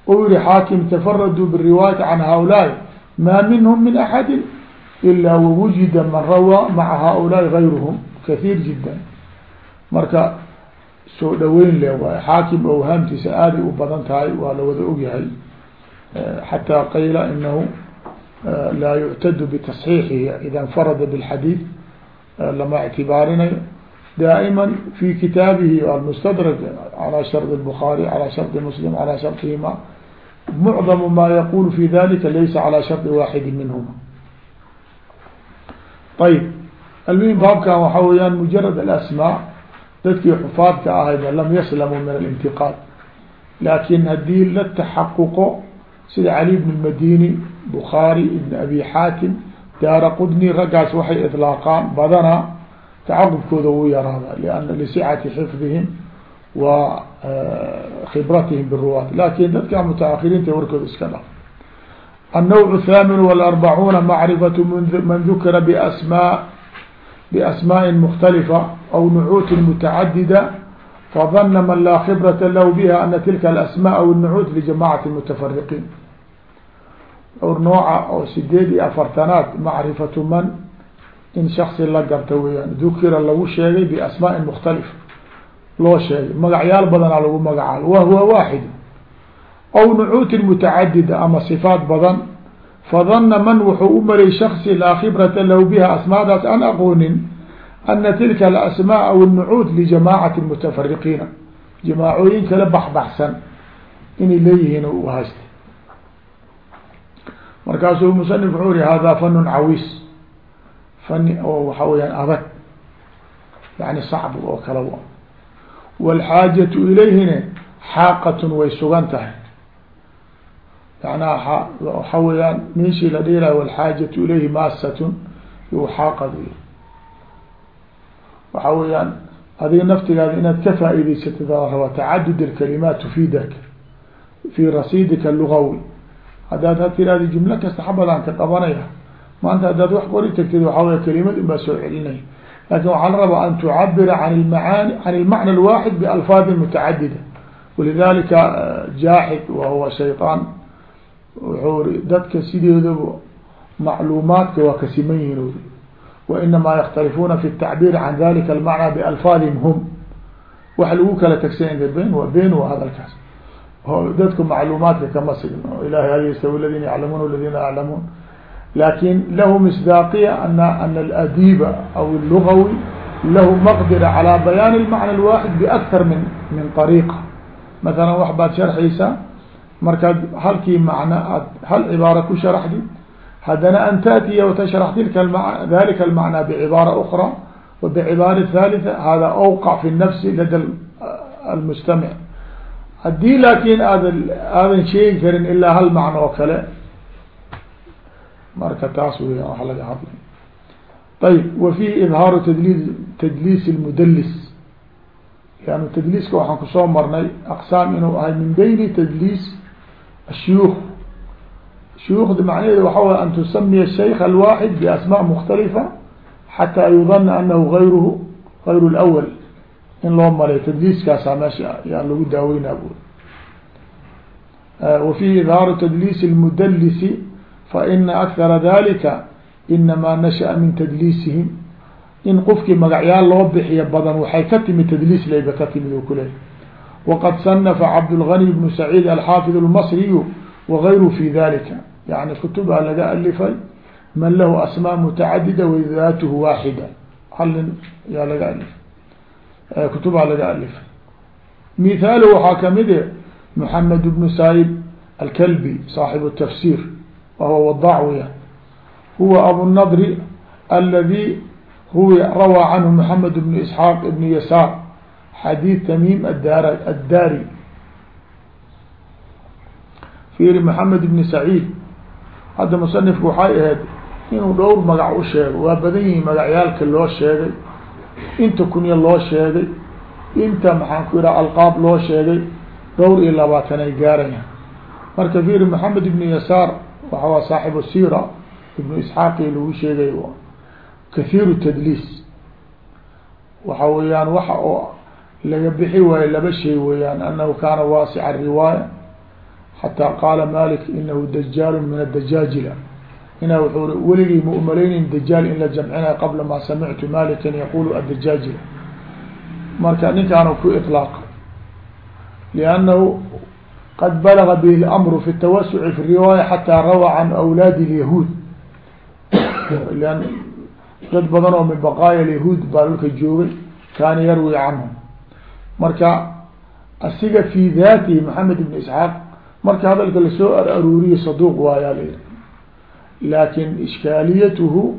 ou yihi xaakim tafaraduu biriwaayati can haulaai maa minhum min axadi ilaa wawujida man rawaa maca haulaai gayruhum kahiir jiddan marka soo dhaweyn le waay xaakim owhaamtiisa aaday u badan tahay waa la wada ogyahay xataa qayla inahu laa yuctadu bitasxiixihi ida nfarada bاlxadiid lama اctibaarinayo daa'ima fi kitaabihi almustadrak calى shard الbخaarي calى shardi muslim calى shardihima mucdamu ma yaqulu fi dalika laysa calى shardi waaxidi minhuma ayb almuhim baabkan waxaa weyaan mujarad alasmaa dadkii xufaadka ahayba lam yaslamuu min alintiqaad laakin haddii la taxaquqo sida cali bn madini bukhaari ibn abi xaatim daara qudni raggaas waxay iطlaaqaan badanaa tacaqubkooda wuu yaraada liana lisicati xifdihim wa khibratihim biruwaat lakin dadka mutaahiriinta warkooda iska dhaf النوع الثامن والأربعون معرفة من ذكر بأسmاء بأسmاء مختلفة أو نعوت متعددة فظن من لا خبرة له بها أن تلك الأسmاء أو النعوت لجماعة المتفرقين or nooca oo sideed iyo afartanaad macrifatu man in shaksi la garta weyaan dukira lagu sheegay biasmaaءin mukhtalifa loo sheegay. Magacyaal badanaa lagu magacaabo wa huwa waaxid. Aw nucuutin mutacadida ama sifaat badan. Fadana man wuxuu u malay shaksi laa khibrata lahu biha asmaadaas aan aqoonin ana tilka alasmaa aw nucuud lijamaacati mutafariqiina jamaacooyin kala baxbaxsan inay leeyihiin u haysta markaasuu musanif wuxuu yihi hada fanun cawiis. Fani oo waxa weyaan adag yani sacbu oo kale wاlxaajatu ilayhine xaaqatun way sugan tahay. Yanaa waxa weyaan meeshii la dhihi laha wlxaajatu ilayhi maasatun xaaqad waxa weyaan adiga naftigaada inaad ka faa'iidaysatid raba tacadud اkalimaat tufidaka fi rasiidika lugawi haddaad ha tiraadi jumlo kasta xabadaan ka qabanaya maanta haddaad wax qori tagtid waxaa way kelimad unbaa soo celinaya laakiin waxaa la rabaa an tucabira an lmaani can ilmacna alwaaxid bialfaadin mutacadida. Walidalika eh, jaaxid wa huwa shayطaan wuxuu ri dadka sideedaba macluumaadka waa ka siman yihiin uri wainamaa yakhtalifuuna fi اtacbir can dalika almacna bialfaadihim hum. Wax lagu kala tagsanya been waa been waa hadalkaas oo dadku macluumaadka kama signo ilahay hal yastawi ladina yaclamuun ladina yaclamuun laakiin lahu misdaaqiya ana ana aladiiba aw allugawi lahu maqdira calaa bayaan almacna alwaaxid biaktar min min ariiqa masalan wax baad sharxaysaa markaad halkii macno aad hal cibaara ku sharaxdi haddana an taatiya watashrax tilka dalika almacna bicibaara ukra wa bicibaara thaalitha hada awqac fi nafsi lada almustamic haddii laakiin aadan aadan sheegi karin ilaa hal macno oo kale marka taas weya wax laga hadlay. Ayb wa fiihi ibhaaru tadlis tadliis lmudlis yani tadliiska waxaan ku soo marnay aqsaam inuu ahay min beyni tadliis ashuyuuk shuyuukhda macnaheeda waxa way an tusamiya shayk alwaaxid biasmaa mukhtalifa xataa yudana anahu ayruhu ayru lwal in loo malay tdliiskaasaa meesha yaa lagu daaweynaa bu wa fihi idhaaru tadliis اlmudlisi faina akara dalika inamaa nashaأa min tadliisihim in qofkii magacyaal loo bixiya badan waxay ka timid tadliis layba ka timid u kuleey waqad sanafa cabdاlغني bnu سacيid alxaafid اlmasriyu wagayru fi dalika yani kutubaa laga alifay man lahu asmاء mutacadida wadaatuhu waaxida hal nin yaa laga alifay kutubaa laga alifay mithaalu waxaa kamid e محamed بن saib alkalbi صaaxiب التfsir wahuwa wadاc weya huwa abunadri aladi huwa rawى canhu محamed بن isxaaq بn yasaar xadiid tamim adar addari fiiri محamed بn saciid hadda musanifku waxay ahayd inuu dhowr magac u sheego waa badan yihiin magacyaalka loo sheegay inta kunya loo sheegay inta maxaan ku yidhaha alqaab loo sheegay dhowr iyo labaatan ay gaarayaan. Marka fiiri maxamed ibnu yasaar waxa waa saaxibu sira ibnu isxaaqi lagu sheegay kathiiru tadliis. Waxa weeyaan waxa oo laga bixi waayo laba shay weeyaan anahu kaana waasica riwaaya xataa qaala malik inahu dajaalu min adajaajila ina wuxuu weligii ma umalaynayn dajaal in la jamcinayo qabla ma samictu malikan yaqulu adajaajila marka ninkaanu ku iطlaaqa liannahu qad balaga bihi اlamru fi الtawasuci fi riwaaya xataa rawى can awlaadi اlyahuud lan dad badan oo min baqaaya alyahuud baa dhulka joogay kaana yarwi canhum marka asiga fi daatihi maxamed ibn isxaaq marka hadalka lasoo ar aruuriye saduuq waayaa la laakin ishkaaliyatuhu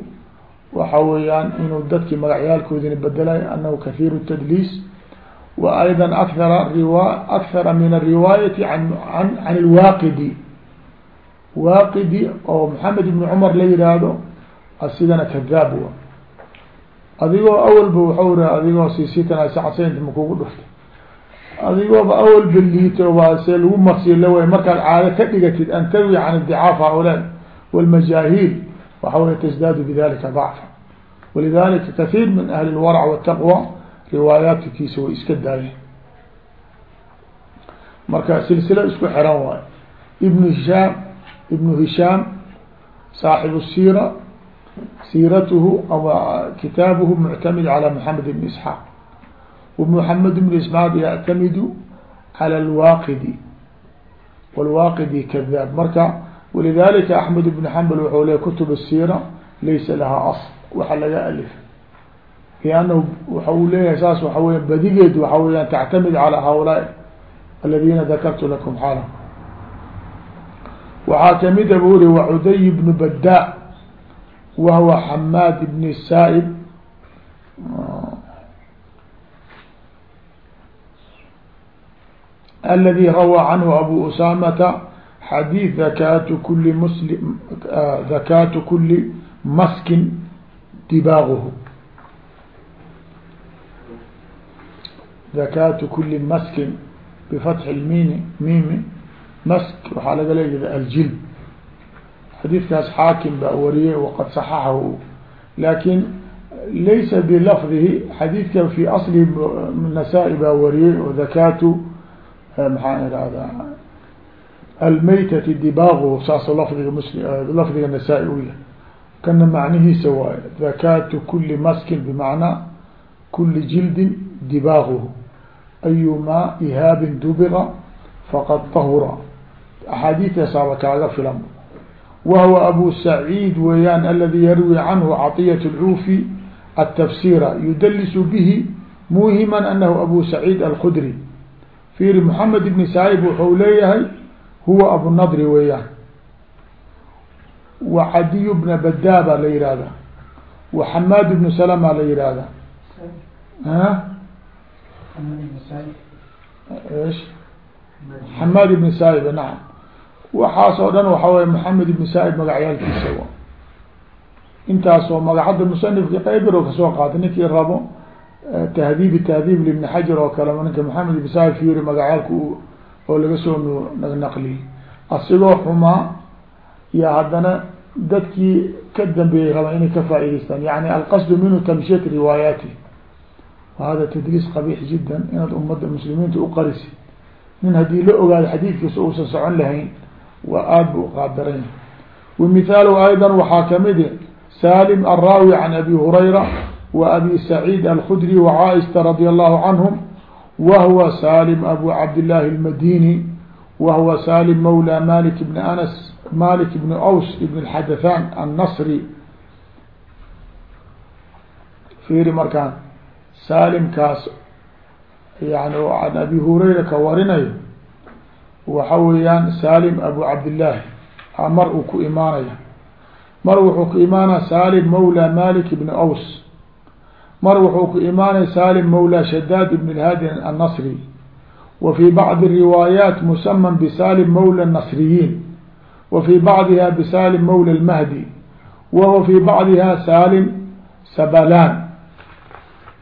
waxa weeyaan inuu dadkii magacyaalkoodina bedelay anahu kahiiru tadliis wa ayda akara riwa akara min ariwaayati an an can ilwaaqidi waaqidi oo maxamed ibni cumar la yihaahdo asigana kadaab wa adigoo awalba waxau ri adigoo sisitan sacsaynta makugu dhuftay adigooba awal beliito waa see lagu marsiyo laway markaad caado ka dhigatid an tarwi can idicaaf haulaa wاlmajaahiil waxa wey tasdaadu bidalika ضacfa walidalika kahiir min ahli اlwarc wالtaqwى riwaayaatkiisa way iska daayeen marka silsilo isku xiran waayo ibnu hishaam ibnu hishaam saaxibu siira siiratuhu ama kitaabuhu muctamid calى moxamed ibn isxaaq ومحمد بن اسماعيل يعتمد على الواقدي والواقدي كذاب marka walidalika axmed ibn xambal wuxuu leey kutub asiira laysa lahaa asl waxa laga alif liannahu waxa uu leeyahay saas waxa weya badigeed waxa weyaan tactamid calaa haulaai aladiina dakartu lakum xaala waxaa kamida buu uri wacuday bnu badaa wahwa xamaad ibn saa-ib aladi rawaa canhu abu usaamata xadiid hakaatu kuli musli hakaatu kuli maskin dibaaquhu hakaatu kuli maskin bifatxi lmini mimi mask waxaa laga leeyahay aljilb xadiidkaas xaakim baa wariyay waqad saxaxahu laakiin laysa bilafdihi xadiidka fi asli nasaa-i baa wariyay oo hakaatu maxaan irahdaa almaytati dibaagu saas lafdiga musli lafdiga nasaa-i u yahay kana macnihiisa waayo dhakatu kuli maskin bimacnaa kuli jildin dibaaguhu ayumaa ihaabin dubira faqad tahura axaadiistasaaba kaaga filan wahuwa abu saciid weeyaan aladi yarwi canhu caطiyat اlcuufi atafsira yudalisu bihi muhiman anahu abu saciid alkudri fiiri moxamed ibni saib wuxuu leeyahay huwa abunadri weeyaan. Wa cadiy bna badaa baa la yihahda wa xamaad ibnu salama la yihahda xamaad ibni saib nacam waxaas oo dhan waxa wey moxamed ibni saib magacyaalkiisa intaasoo magacadda musanifki qeybiro ka soo qaatay ninkii rabo tahdiib tahdiib libni xajar oo kale ninka maxamed ibn saib fiiri magacaalka oo laga soo naqnaqliyey asigoo xumaa iyo haddana dadkii ka dambeeyey raba inay ka faa'iidaystaan. Yani alqasdu minhu tamshiyat riwaayaati wahada tadriis qabiix jiddan inaad ummadda muslimiinta uqarisid nin haddii la ogaado xadiidkiisa uusan socon lahayn waa aada bu uqaadaranya wa mithaaluhu aydan waxaa ka ka mid ah saalim alraawi can abi hurayra wa abi saciid alkhudri wa caaishata radi allahu canhum wahwa salim abu cabdillaahi almadini wahwa salim mawla malik bni anas malik ibni aws ibn alxadathan annasri fiiri markaan saalimkaas yani oo can abi hurayra ka warinayo waxa weeyaan salim abu cabdillaahi mar uu ku imaanaya mar wuxuu ku imaanaya salim mawla malik ibni aws mar wuxuu ku imaanay salim mawla shadaad ibn haadi annasri wa fii bacdi riwaayaat musaman bisalim mawla anasriyiin wa fii bacdiha bisalim mawla almahdi wa huwa fii bacdiha salim sabalaan.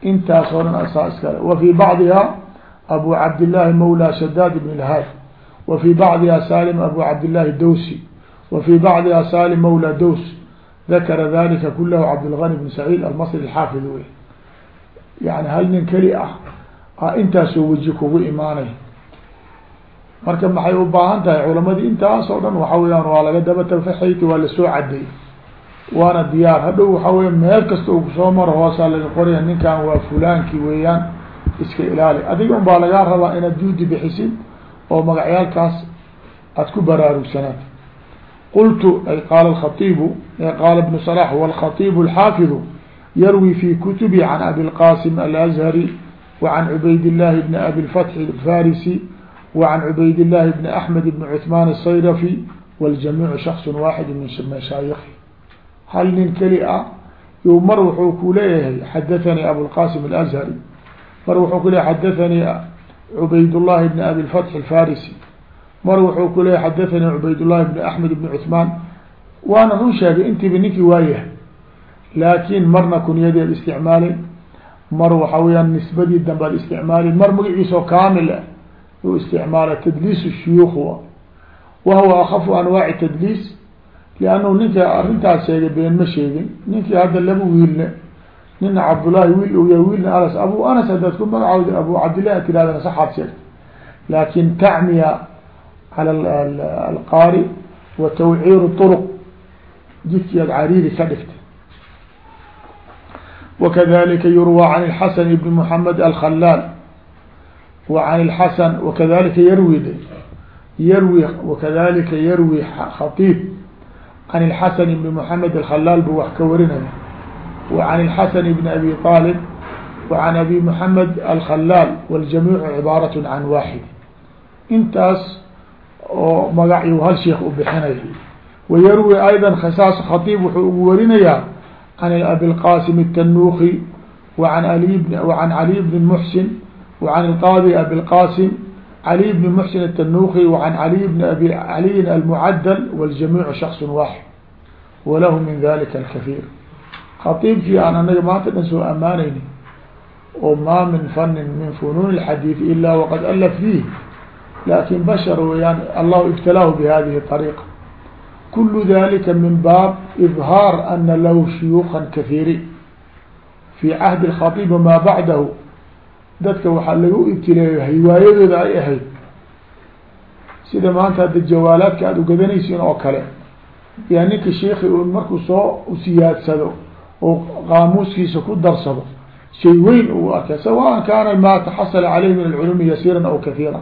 Intaas oo dhan asaa iskale wa fii bacdiha abu cabdillaahi mawla shadaad ibn lhaadi wa fii bacdiha salim abu cabdillaahi dawsi wa fii bacdiha salim mawla daws dakara dalika kulahu cabdilgani bn saciid almasri alxaafid wey yani hal nin keli ah a intaasoo weji kugu imaanay. Marka maxay u baahan tahay culamadii intaas oo dhan? Waxa weyaan waa laga daba tafaxayti waa la soo caday waana diyaar. Hadhow waxa weya meel kasta uu ku soo maro hoosaa laga qoraya ninkan waa fulaanki weeyaan iska ilaali. Adiga un baa lagaa rabaa inaad juudi bixisid oo magacyaalkaas aad ku baraarugsanaad. Qultu ay qaala khaibu qaala ibnu salax wاlkhaibu alxaafidu yarwi fi kutubi can abi اlqasim alazhari wacan cubayd llahi bni abi lfatxi alfarisi wacan cubayd llahi bni axmed bni cuثmaan الsayrafi waljamiicu shakص waaxid min mashaayikhi hal nin keli ah yu mar wuxuu ku leeyahay xadathanii abulqasim alazhari mar wuxuu ku leeyahy xadathanii cubayd llahi bni abi lfatxi alfarisi mar wuxuu ku leeyahy xadathanii cubayd llahi bni axmed bni cuثmaan waana run sheegay intiiba ninkii waayahay laakin marna kunyadeed isticmaalay mar waxa weyaan nisbadii dambe ad isticmaali mar magaciisoo kaamil ah u isticmaala tadliis shuyuukh wahuwa akafu anwaaci tadliis liannahu ninka arrintaas sheegay been ma sheegin. Ninkii hadda laba wiilne nina cabdullaahi wiil u yahay wiilna anas abu anas haddaad ku magacaawda abu cabdillahi ad tirahdana saxaad sheegta. Laakin tacmiya cala alqaari wa tawciiru turuq jidkii ad cariiri ka dhigtay وkذلika yurwى عن الحسن بن محمد الخلاal وعن الحسن وkذلika yrwi yrwi وkذلika yrwi خطيب عن الحسن بن محمد الخلاal bu wax ka warinaya وعن الحسن بن أبي طالب وعن أبي محمد الخلاal والجميع عباaraة عن واحد intaas oo magaعyu hal sheek u bixinay وyrwi أيضا khصاaص خطيب wuxuu ugu warinayaa عن أبي القاسم التنوخي وعن علي بن وعن علي بن محسن وعن القاضي أبي القاسم علي بن محسن التنوخي وعن علي بن أبي علي المعدل والجميع شخص واحد وله من ذلك الكثير خطيبkii aan anaga maanta dhan soo amaanayni oo ma min فن min فنون الحديث إلا وقد ألف فيه لكن بشر weyaan الله ابتلاه بهذه الطريقة kul dalika min baab ibhaar ana lahu shuyuukan kahiiri fii cahdi اkhaiib maa bacdahu dadka waxaa lagu ibtileeya hiwaayadooda ay ahayd sida maanta hadda jawaalaadka aada ugadanaysiin oo kale ya ninka sheikhi u markuu soo usiyaadsado oo qaamuuskiisa ku darsado shay weyn uu arka sawaan kaana maa taxasala caleyh min alculumi yasiira aw kahiira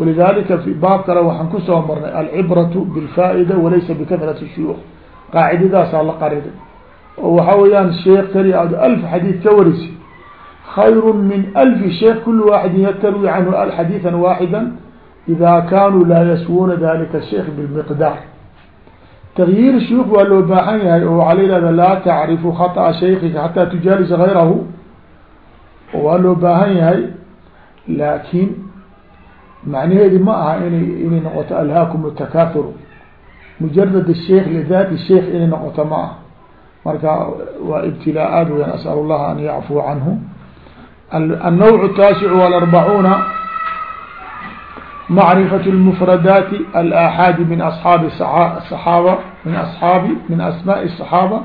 ولذalika baab kale waxaan kusoo marnay alcibraة bاlfaa'ida walaysa bikahrati الshuyuuk qaacidadaasaa la qariday oo waxa weeyaan sheek keli aad alf xadiid ka warisi khayr min alfi sheek kul waaxidin yatarwi canhu xadiiثa waaxida ida kanuu laa yaswuna dalika الsheik bاlmiqdaar تغyiir shuyuuk waa loo baahan yahay oo waxaa la yihahda laa tacrifu khaطأa shaykika xataa tujaalisa غayrahu waa loo baahan yahay laakin macnaheedi ma aha inay inay noqoto alhaakum الtakahur mujarad الsheikh lidaati sheikh inay noqoto ma aha marka waa ibtilaaءaad weyan asأl اllaha an yacfuwa canhu الnوع التaaسع والأربعuuna معرفة المفردات الآحاad min أصحاaب الصحاaبة min أصحاabi min أسmاء الصحاaبة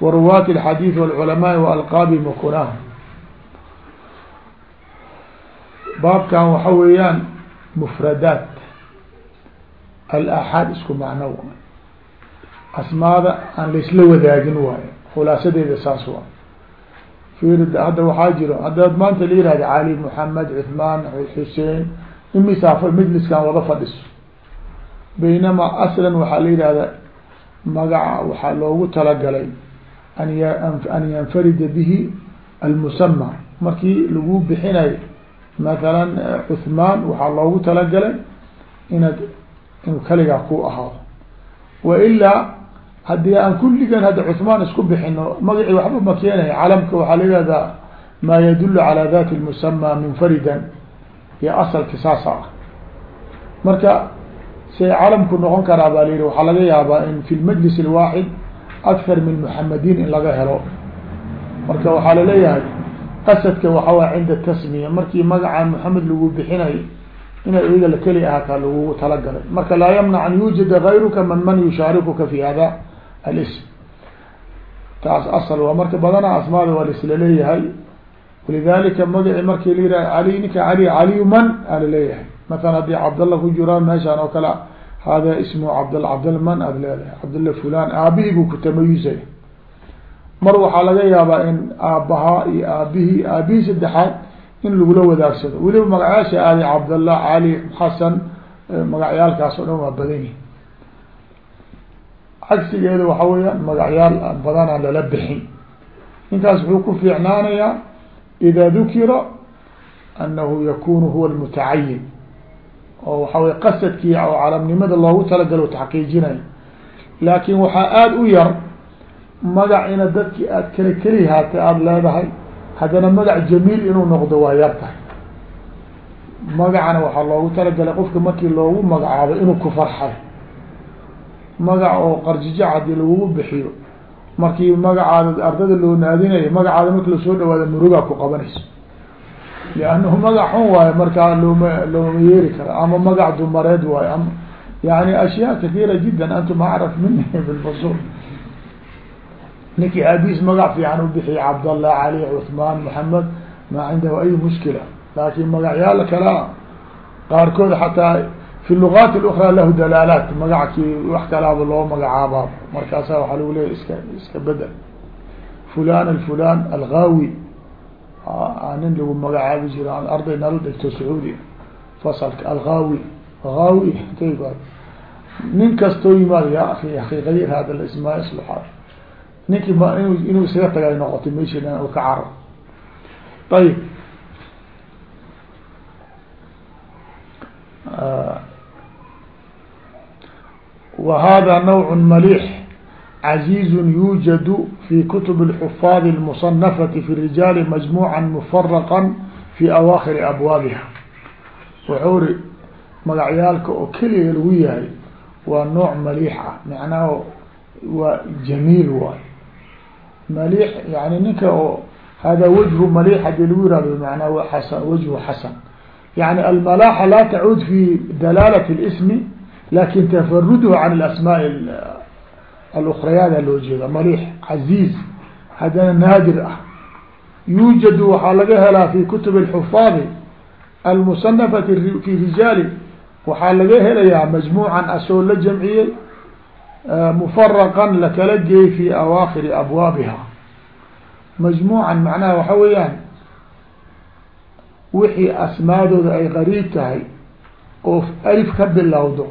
وrواaة الحadيث والعلماء وألقاaبهم وkunاهم baabkan waxa weeyaan mfradaat alaaxaad isku macno asmaada aan laisla wadaagin waayo khulaasadeeda saas waay. Fiiri hadda waxaa jiro haddaad maanta la yihahda cali moxamed cuثmaan xuseen imisaa majliskan wada fadhiso. Baynamaa aslan waxaa la yihahda magaca waxaa loogu talagalay an y an yanfarida bihi almusama markii lagu bixinayo mathala cuhmaan waxaa loogu talagalay inaad inuu kaligaa ku ahaado. Wa ilaa haddii aan kulligan hadda cuhmaan isku bixino magacii waxba ma keenaya calamka waxaa la yihahdaa maa yadulu calaa dati lmusamaa munfaridan iyo asalka saasa ah. Marka see calamku noqon karaa baa layihi waxaa laga yaabaa in fi lmajlis alwaaxid akthar min muxamadiin in laga helo. Marka waxaa la leeyahay qasadka waxawa cinda tasmiya. Markii magaca moxamed lagu bixinayo inay iyaga la keli ahaataa lagugu talagalay marka laa yamnac an yuujida gayruka man man yushaarikuka fi hada alism. Taas asal waa marka badanaa asmaada waa laisla leeyahay. Walidalika magaci markii la yihah ali ninka ali caliyu man aa la leeyahay masalan haddii cabdalla ku jiraan meeshaan oo kale hada ismu cabdalla cabdalla man aad leedahay. Cabdalla fulan aabihii buu ku tamayusay mar waxaa laga yaabaa in aabbahaa iyo aabihii aabihii saddexaad in lagula wadaagsado. Weliba magacyaasha aadi cabdallah cali xasan magacyaalkaas oo dhan waa badan yihiin cagsigeeda waxa weeyaan magacyaal badanaa lala bixin. Ninkaas wuxuu ku fiicnaanayaa ida dukira anahu yakunu huwa lmutacayin oo waxa wey qasadkii oo calamnimada loogu talagalo taxqiijinayo. Laakin waxaa aada u yar magac ina dadki aad kala keli haatay aada leedahay haddana magac jamiil inuu noqdo waa yar tahay. Magacana waxaa loogu talagalay qofka markii loogu magacaabo inuu ku farxay. Magac oo qarjijac haddii lagugu bixiyo. Markii magacaada ardada loo naadinayo magacaada marki la soo dhawaado murugaa ku qabanayso. Liannahu magac xun waayo markaa looma looma yeeri karo ama magac dumareed waayo ama yani ashyaa kahiira jiddan antum acraf mini bilbasul ninkii aabiis magac fiican u bixiyey cabdallah cali cuhmaan maxamed maa cindahu ay mushkila. Laakiin magacyaala kalea ah, qaarkood xataa fi lugaat اlukraa lahu dalaalaat magackii wax kalaaba loo magacaabaa markaasaa waxaa lagu leeya iska iska bedel. Fulan alfulan algaawi nin lagu magacaabi jiro arday nala degto sacuudi. Fasalka algaawi gaawi ninkasto yimaado ya aki haqiiqadir hada ismaa islaad ninkii ma inu inuu isaga tagay noqotay meshi ka carar ayib وhذا نوع مليح عزيز يوجد في كتب الحفاظ المصنفة في الرجال مجموعا مفرقا في أواخر أبوابها وxuu ri magacyaalka oo keliga lagu yahay waa nooع مليح ah معنaha waa جميل waay مليح يعني ninka oo hذا وجه مليح hadii lagu yihahdo معنaha حسن وجه حسن يعني الملاحة لا تعود في دلالة الاسم lakin تفردhu عن الأسmاء الأkرayaada loo jeeda مليح عزيز hadana naadir ah يوجد waxaa laga helaa في كتب الحفاظ المصنفة في رiجاaل waxaa laga helayaa مجموعا asoo la جمعiyey mfrqan lakala geey fi awaakiri abwaabiha majmuucan macnaha waxa weeyaan wixii asmaadooda ay qariib tahay oo alif ka bilowdo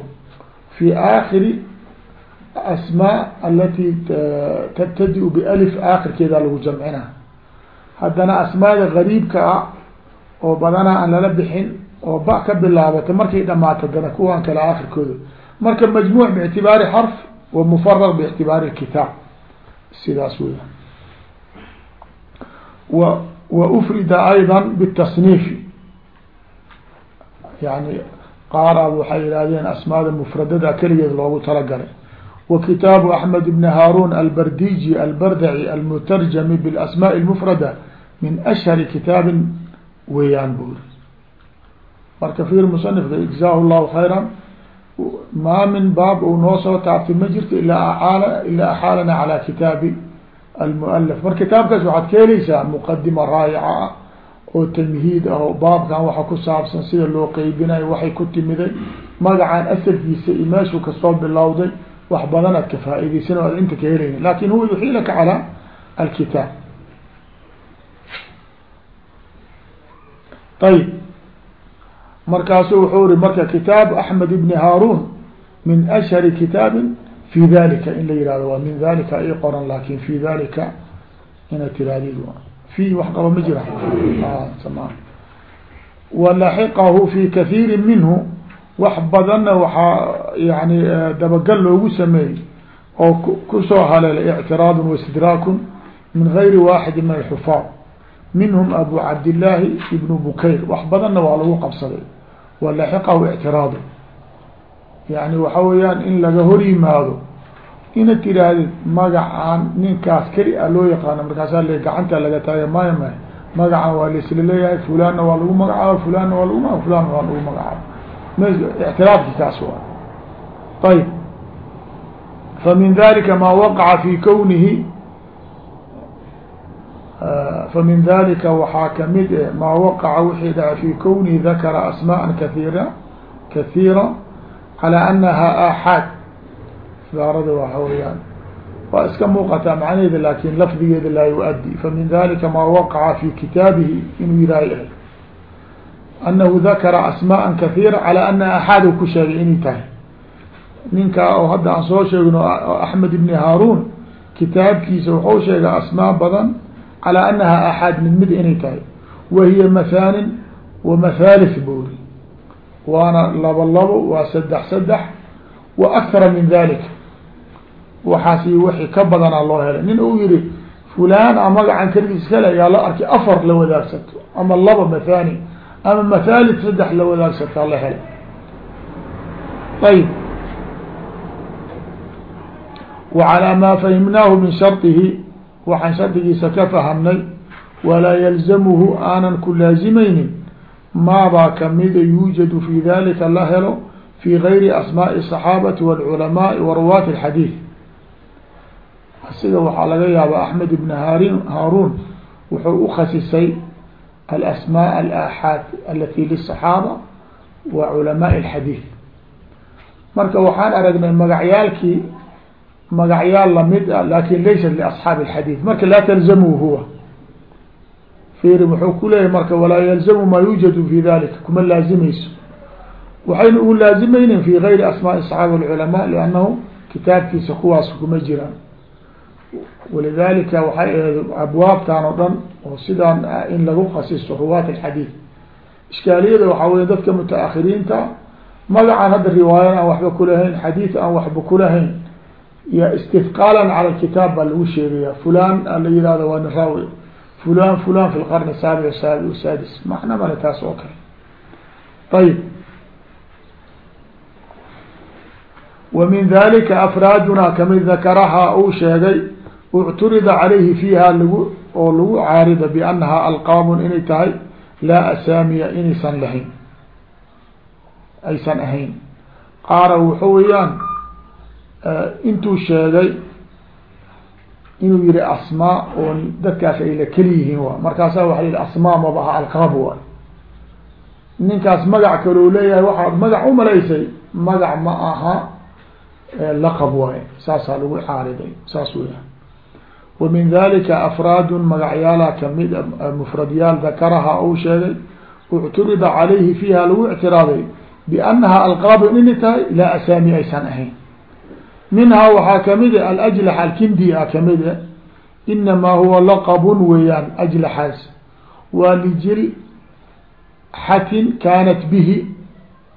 fi aakiri asmaa alati tabtadi balif aakirkeeda lagu jamcina haddana asmaada qariibka ah oo badanaa aan lala bixin oo ba ka bilaabata markay dhamaata dana kuwaan kale aakirkooda marka majmuuc biictibaari xarf xرف ومfرq باعtibaari الkitaab sidaas wey وأfrida أيضا بالتصنيif yani qaar a waxay yihahdeen asmaada mfradada keligeed loogu talagalay wa kitaabu axmed bn haarun albardiji albardaci almutarjami bilasmaaء اlmfrada min ashhari kitaabin weeyaan buri marka fir musanifka ijzah llahu khayra maa min baab uu noo soo taabtay ma jirto ilaa aal ilaa axaalana calى kitaabi almualif marka kitaabkaas waxaad ka heleysaa muqadima raayica ah oo tamhiid ah oo baabkan waxa ku saabsan sida loo qeybinayo waxay ku timiday magacaan asalkiisa iyo meeshuu ka soo bilowday wax badan aad ka faa-ideysan o inta ka helayni laakiin huwa yuxiilaka calى alkitaab ayb markaasu wuxuu ri marka kitaabu axmed ibni haarun min ashhari kitaabi fi dalika in la yihahdo waa min dalika i qoran laakiin fi dalika ina tiraadid fi wax qaba ma jira. Walaxiqahu fi kahiiri minhu wax badanna waxaa yani dabagal loogu sameeyey oo ku soo haleelay ictiraadun waistidraakun min gayri waaxidi min alxufaad minhum abu cabdillaahi ibnu bukayr. Wax badanna waa lagu qabsaday. Walaxiqahu ictiraadu. Yani waxa weeyaan in laga hor yimaado ina tihaahdid magacaan ninkaas keli a loo yaqaano markaasaa le gacanta laga taagay maya maya magacan waa laisla leeyahay fulanna waa lagu magacaabo fulanna waa lagu ma fulan waa lagu magacaabo. M ictiraafki kaas waa. Ayb famin dalika ma waqaca fi kownihi famin dalika waxaa kamid e maa waqaca wixii dhaca fi kownihi dakara asmaءa kahiira kahiira calى anaha aaxaad ibaarada waxa weyaan waa iska muuqataa macnaheeda lakin lafdigeeda laa yu-addi famin dalika maa waqaca fi kitaabihi inuu yihaahay ahay anahu dakara asmaءa kahiira calى ana axaad ku sheegay inay tahay ninkaa oo hadda aan soo sheegno axmed ibni haarun kitaabkiisa wuxuu sheegay asmaa badan calى anaha axaad mid mid inay tahay wa hiya mathaanin wa mathaalith buri waana labo labo waa saddex saddex wa akthara min dalika waxaas wixii ka badanaa loo helay nin uu yihi fulan a magacan keligiis kale yaa la arkay afar la wadaagsato ama laba mathani ama mathaalid saddex la wadaagsataa la helay ayb wa calaa maa fahimnaahu min shardihi waxaan shardigiisa ka fahamnay walaa yalzamuhu aanan ku laazimaynin maabaa kamida yuujadu fi dalika la helo fi gayri asmaaءi الصaxaabati wاlculamaai wa ruwaati اxadiid asiga waxaa laga yaaba axmed ibn harin haaruun wuxuu ukhasisay alasmaaء alaxaad alati liلصaxaaba wa culamaai اxadiid marka waxaan aragnay magacyaalkii magacyaal lamid a lakin laysa liasxaabi اxadiid marka laa talzamhu huwa firi wuxuu ku leeyahy marka walaa yalzamu maa yuujadu fi dalika kuma laazimayso waxayna ugu laazimaynin fi gayri asmaai الصaxaaba wاlculamaa liannahu kitaabkiisa kuwaas kuma jiraan walidalika waxay ahayd abwaabtan oo dhan oo sidaan in lagu khasiso ruwaat alxadiid ishkaaliyada waxaa wey dadka mutaahiriinta magacan hadda riwaayan aan waxba kulahayn xadiid aan waxba kulahayn iyo istifqaalan cala kitaab baa lagu sheegaya fulan la yihahdo waa niraawi. Fulan fulan fi lqarni saabic saabi sadis macna male taas oo kale. Ayib wa min dalika afraadunaa ka mid dakarahaa uu sheegay ucturida calayhi fiiha lagu oo lagu caarida biannahaa alqaamun inay tahay laa asaamiya inaysan lahayn. Aysan ahayn. Qaara wuxuu weeyaan intuu sheegay inuu yihi asmaa oo dadkaas ay la keli yihiin wa markaasa waxa yihi asmaa maba aha alqaab waay ninkaas magac kaloo leeyahay waxaad magac umalaysay magac ma aha laqab waaye. Saasaa lagu caariday saas weya wa min dalika afraadun magacyaala ka mid mufradyaal dakaraha uu sheegay ucturida calayhi fiiha lagu ictiraaday biannaha alqaabu inay tahay laa asaami aysan ahayn minhaa waxaa ka mid a alajlax alkindi a ka mid a inamaa huwa laqabun weeyaan ajlaxaas waa lijil xatin kaanat bihi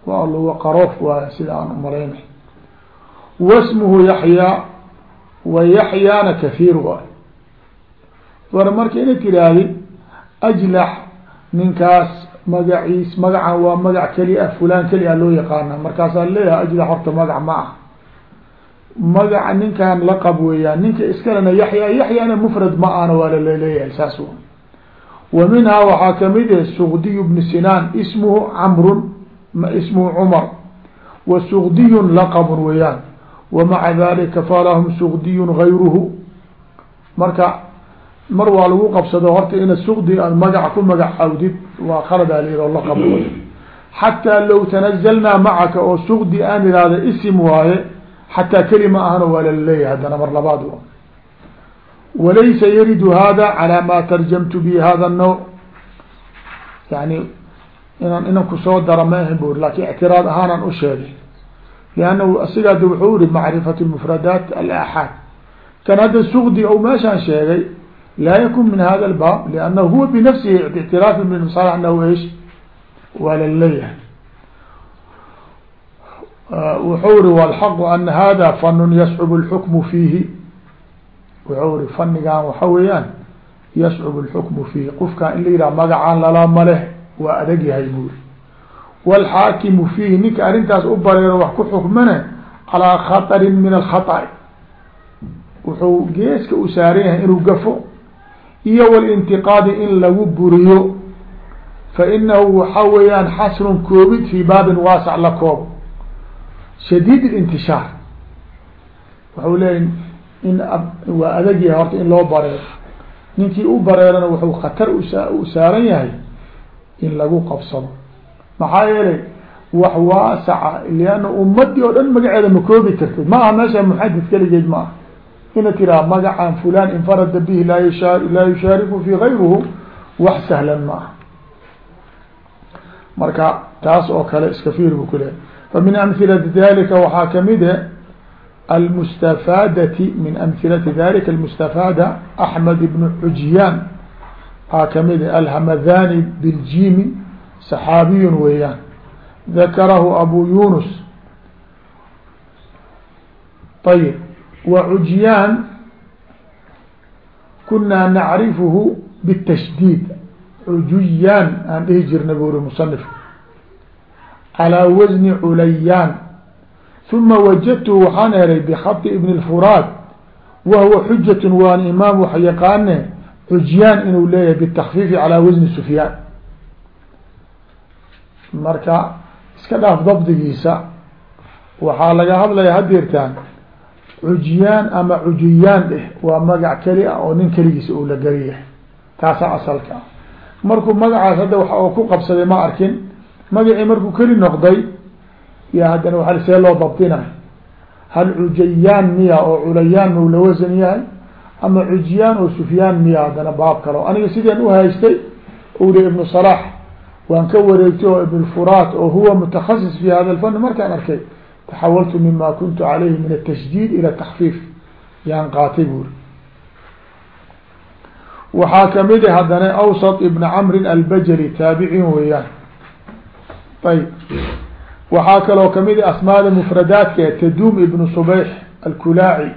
waa luga qaroof waay sida aan umalaynay wasmuhu yaxyaa wa yaxyaana kahiir waay. War marka inay tiraahdi ajlax ninkaas magaciis magacan waa magac keli ah fulaan a loo yaqaana markaasaa leeyahay ajlax horta magaca ninkan laqab weeyaan ninka iskalena yaxya yaxyana mufrad ma ahna waa lalaleeyahay saas wa minhaa waxaa ka mid ah sugdiy bni sinaan ismuhu camrun ismuhu cumar. Wa sugdiyun laqabun weeyaan. Wamaca dalika falahum sugdiyun gayruhu marka mar waa lagu qabsado horta ina sugdi aad magac ku magacawdid waa khaladaa la yihao laqab xataa low tanazalnaa macaka oo sugdi aan ihahda isim waaye xataa kelima ahna waa lalaleeyahay haddana mar labaad walaysa yaridu hada calى ma tarjamtu bi hada الnawع yani inaan inan kusoo dara ma ahin bu lakin ictiraad ahaanaan u sheegay lannahu asiga ad wuxuu yihi macrifat mufradaat alaxaad kan hadda sugdi ou meeshaan sheegay laa yakun min hada اlbaab lannahu huwa binafsihi ictiraafi min sal anahu ish waa laleeyahay wuxuu ri wاlxaqu ana hada fanun yascub اlxukmu fiihi wuxuu ri fanigan waxa weeyaan yascub اlxukmu fiihi qofkan in la yidhah magacaan lalama leh waa adag yahay buuri wاlxaakimu fiihi ninka arrintaas u bareero wax ku xukmane calىa khaطri min alkhaطأ wuxuu geeska u saaran yahay inuu gafo iyo wاlintiqaadi in lagu buriyo fainahu waxa weeyaan xasrun koobid fii baabin waasac la koobo shadiid اlintishaar waxau leeya in waa adag yahay horta in loo bareero ninkii u bareerana wuxuu khatar u saaran yahay in lagu qabsado. Maxaa yeelay wax waasaca lianna ummadii oo dhan magaceeda ma koobi kartid ma aha meesha muxadid keligeed ma aha. Ina tiraa magacan fulan infarada bihi laa yusha laa yushaariku fi gayruhu wax sahlan ma aha. Marka taas oo kale iska fiir bu ku leehay famin amhilati dalika waxaa ka mid e almustafaadati min amhilati dalika almustafaada axmed ibn xujyaan aa ka mid e alhamadani biljimi saxaabiyun weeyaan dakarahu abu yunus ayib wacujyaan kunaa nacrifuhu bالtashdiid cujuyaan aan dhihi jirna buri musanifka calىa wasni culayaan uma wajadtuhu waxaan helay bkhaط ibn اfuraad wahuwa xujatun waan imaam wax yaqaane xujyaan inuu leeyahay bitakfiifi calaa wasni sufyaan marka iska dhaaf dabdigiisa waxaa laga hadlaya hadeertaan cujyaan ama cujiyaan dheh waa magac keli ah oo nin keligiisa uu la geliyahay taasaa asalka ah markuu magacaas hadda wax oo ku qabsaday ma arkin magacii markuu keli noqday ya haddana waa see loo dabdinay hal cujayaan miya oo culayaan mau la yahay ama cujyaan oo sufyaan miya haddana baab kale aniga sideen uhaystay uli ibnu salax waan ka wareegtay oo ibn furaat oo huwa mutahasis fi hada lfan markaan arkay taxawaltu mima kuntu calayhi min atashdiid ila takfiif yaan qaatay buuri waxaa ka mid a haddana awsط ibn camrin albajali taabiciin weeyaan ayb waxaa kaloo ka mid asmaada mufradaadka taduum ibn subeyx alkulaaci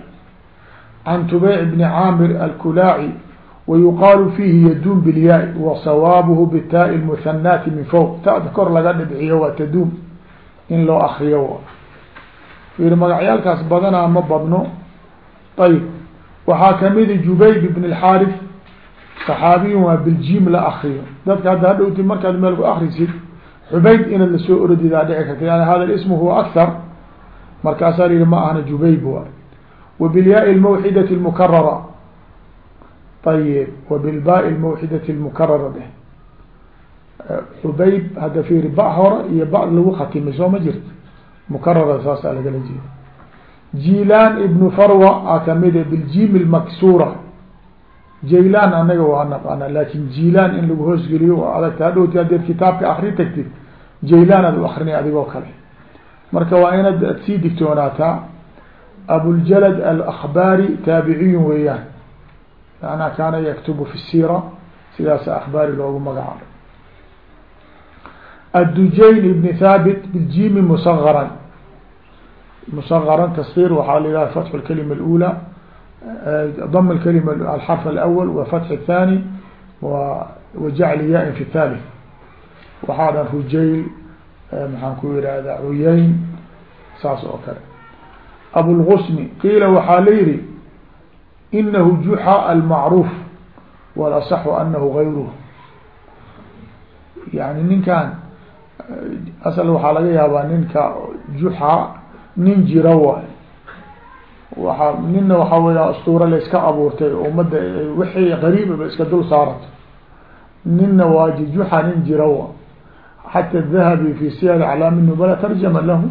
can tubeyc bni caamir alkulaaci wayuqaalu fiihi yaduum bilyaai wasawaabuhu bitaai lmuhanaati min fowq tada kor laga dhibciyo waa taduum in loo akriyo fiir magacyaalkaas badanaa ma badno ayb waxaa kamida jubayb ibn اlxaarif saxaabiyun waa biljim la akriyo dadka hadda hadhowti markaad meel ku akrisid xubayd inaad la soo orodidaa dhici karta yani hada ism huwa akthar markaasaa yihi ma ahna jubayb wa wabilyaai lmawxidati lmukarara ayib wabilbaai lmawxidati lmukarara deh xubayb hadda fiiri ba hore iyo ba lagu khatimay soo ma jirto. Mukarara saasaa lagala jeeda jilaan ibnu farwa a kamida biljim lmaksura jaylan anaga waa naqaana laakin jilaan in lagu hoosgeliyo waa adagta hadhowti hadeed kitaabka akri tagtid jaylaan aad u akrinay adigoo kale. Marka waa inaad ad sii digtoonaataa abuljalad alakbaari taabiciyun weeyaan. Maanaa kaana yaktubu fi sira sidaasa akbaari loogu magacaabo. Addujayn ibn thaabit biljimi musagaran musagaran tasir waxaa la yidhaha fatxu lkalima alula ضم الكلمة الحرف الأول وفتح الثاني وجعل yاء في الثالث waxaa dhan rujayl maxaan ku yihahda cuyayn saas oo kale abulغsni qiila waxaa la yihi inahu juxa almacruuf walaصxu anahu غayruh yani ninkan asl waxaa laga yaabaa ninka juxa nin jira waay waa nina waxaa weya astuura layska abuurtay ummadda wixii qariibaba iska dul saarato nina waa juxa nin jira wa. Xata dahabi fi siyar aclaami nubala tarjama lahu.